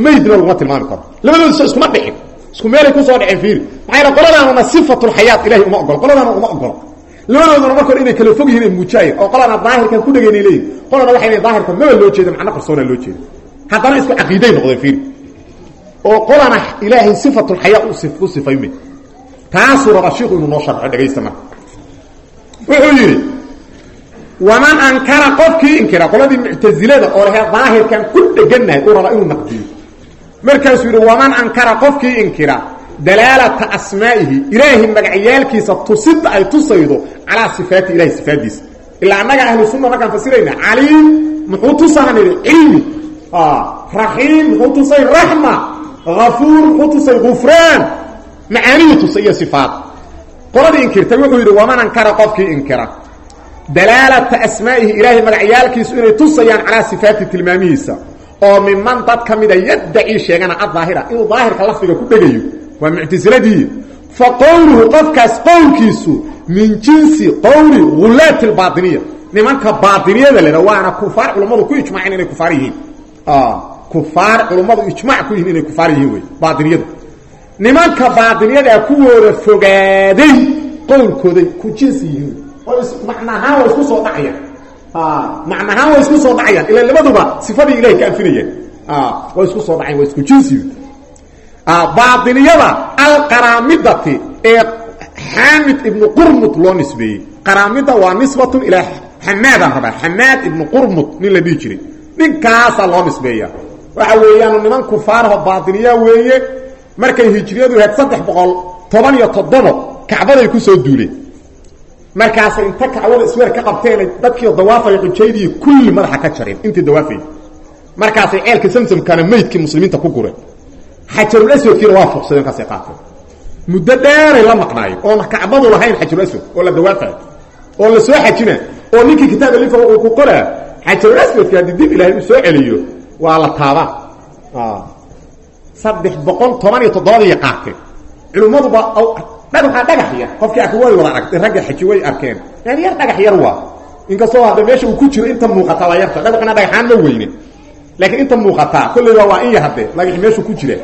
maydna laguma tilmaami karo. Labadooda iskuma dhicin. Isku meelay ku soo dhaceen fiiri. Maxaa yidha qoladaanuna sifatulxayaat ilahay uma ogolo. Qoladaana uma ogolo. Labadooduna marka hore inay kala fog yihiin ay muujaayen oo qolana daahirkan ku dhegaynay leeyihiin qolana waxay leeyihiin daahirka maba loo jeeda macno qarsoona loo jeeda haddana isku oo qolana ilaahay sifatulxayaa u sifayme taasuu raba shiiku inuu noo sharxo dhegaysta wuxuu waman ankara qofkii inkira qoladii muctasilada oo lahe daahirkan ku dhegannahay uu inuu naqdiyo. Markaasuu yidhi waman ankara qofkii inkira dalaalata asmaa'ihi ilaahay magacyaalkiisa tusida ay tusaydo calaa sifaati ilahay sifaadiisa ilaa annaga ahlu sunna markaan fasirayna caliim muxuu tusana nidhi cilmi raxiim muxuu tusay raxma afuur muxuu tusay gufraan macaanihii tusay iyo sifaad qoladii inkirtay wuxuu yidhi waman ankara qofkii inkira? Dalaalata asmaa'ihi ilaahay magacyaalkiisu inay tusayaan calaa sifaati tilmaamihiisa. Oo miman dad ka mida yaddaci sheegana addaahira inuu daahirka lafdiga ku dhegayo waa muctasiladii fa qowluhu qofkaas qowlkiisu min jinsi qowli hulaati lbaatiniya nimanka baatiniyada leda waana kufaar culummadu ku ijmaaceen inay kufaar yihiin kufaar culummadu ijmac ku yihiin inay kufaar yihiin wey baatiniyada nimanka baatiniyada kuwooda fogaaday qowlkooday ku jinsi yihiin. Macnahaan waa isku soo dhacayaan. Macnahaan waa isku soo dhacayaan. Ila labaduba sifadii ilahay ka anfinayeen. Waa isku soo dhacayan waa isku jinsi baatiniyada alqaraamidati ee xaamid ibnu qurmud loo nisbeeyey. Qaraamida waa nisbatun ilaa xamaadaan rabaa. Xamaad ibnu qurmud nin la dhihi jiray. Ninkaasaa loo nisbeeya waxa weeyaan niman kufaaraho baatiniya weeye. Markay hijriyadu ahayd saddex boqol toban iyo toddobo kacbaday ku soo duuleen markaasay inta kacbada isweer ka qabteen dadkii dawaafaya xujaydii kulli madaxa ka jareen intii dawaafayay markaasay ceelka samsamkana meydkii muslimiinta ku gureen xajarul aswadkiina waa fuqsadeen kaasay qaateen. Muddo dheeray la maqnaayo oon kacbadu lahayn xajarul aswad oo la dawaafayo oo la soo xajina oo ninkii kitaab alifa uu ku qoraa xajarul aswadka haddii dib ilaahay uu soo celiyo waa la taabaa. Saddex boqol toban iyo toddobadii qaateen culummaduba dhagaxaa dhagax yar. Qofkii arka way wada aragtay ragga xaji way arkeen. Yani yar dhagax yar waa. Inkastoo hadda meesha uu ku jiro inta muuqata waa yarta dhagaxuna dhagaxaan ma weyne. Laakiin inta muuqataa kolley waa waa in yar hadde dhagax meeshu ku jira.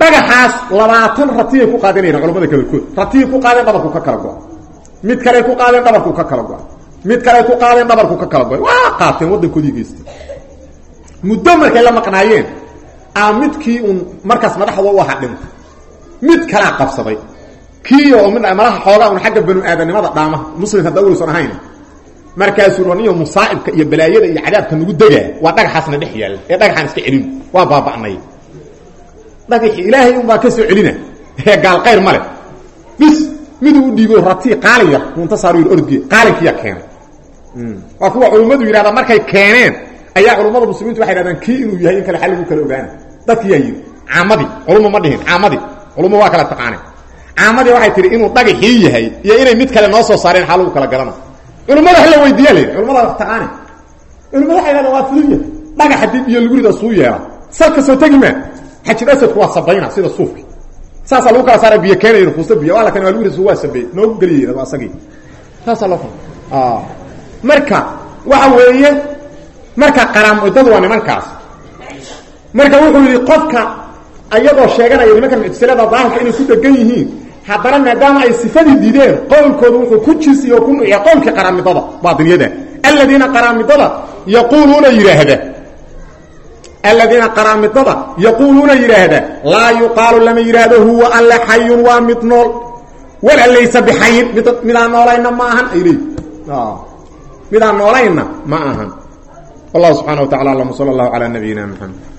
Dhagaxaas labaatan ratiyay ku qaadanayan culamada kalarkood ratiyay ku qaadeen dhabarku ka kala go-a mid kaley ku qaadeen dhabarku ka kala go-a mid kaley ku qaadeen dhabarku ka kala go-a waa qaateen waddankoodii geystay muddo markay la maqnaayeen aa midkii uun markaas madaxda u ahaa dhintay. Mid kalaa qabsaday kii oo madaxa xoogaa un xagga banu aadanimada dhaama muslimka hadda weysan ahayn markaasuu roniyo musaa'ibka iyo balaayada iyo cadaabka nagu degaa. Waa dhagaxaasna dhex yaalla ee dhagaxaan iska celin. Waa baaba'nay. Dhagaxi ilaahay unbaa ka soo celina. Ee gaal qayr male bis miduu u dhiibo ratii qaalin yar unta saaru yidhi orodgee qaalinkiyaa keenay. Waa kuwa culummadu yidhahdaa markay keeneen ayaa culummada muslimiintu waxay yidhahdaan kii inuu yahay in kale xal lagu kala ogaana dadkiyaa yidhi caamadii culumma ma dhihin caamadii culumma waa kala taqaaneen caamadii waxay tihi inuu dhagaxii yahay iyo inay mid kale noo soo saareen xal lagu kala garana. Hala weydiiya la yidhi culimmada taqaane culimmada waxay yidhahdaan waa fuduya dhagaxa dib iyo lugurida suu yeela salka soo tegi maa xajir asadku waa sabayna sida suufki saasaa lagu kala saara biyo keenayn kuusta biyo waa lakan waa luguridas waa sabeey noogu geliya waa asagii. Saasaa loo faa marka waxa weeye marka qaraamudadu waa nimankaas. Marka wuxuu yidhi qofka ayagoo sheeganaya nimanka muctasilada daahirka inay ku degan yihiin haddana maadaama ay sifadii diideen qowlkoodu wuxuu ku jisiy ku nuuciya qowlkii qaraamidada baatiliyada aladiina qaraamidada yaquuluuna yidhaahda. Aladiina qaraamidada yaquuluuna yidhaahda laa yuqaalu lama yidhaahdo huwa alle xayun waa mid nool. Wala laysa bixayin. Mid midaan noolayna ma ahan ay midaan noolayna ma ahan wallahu subxana wa tacala alam. Sala allahu calaa nabiyina maxamed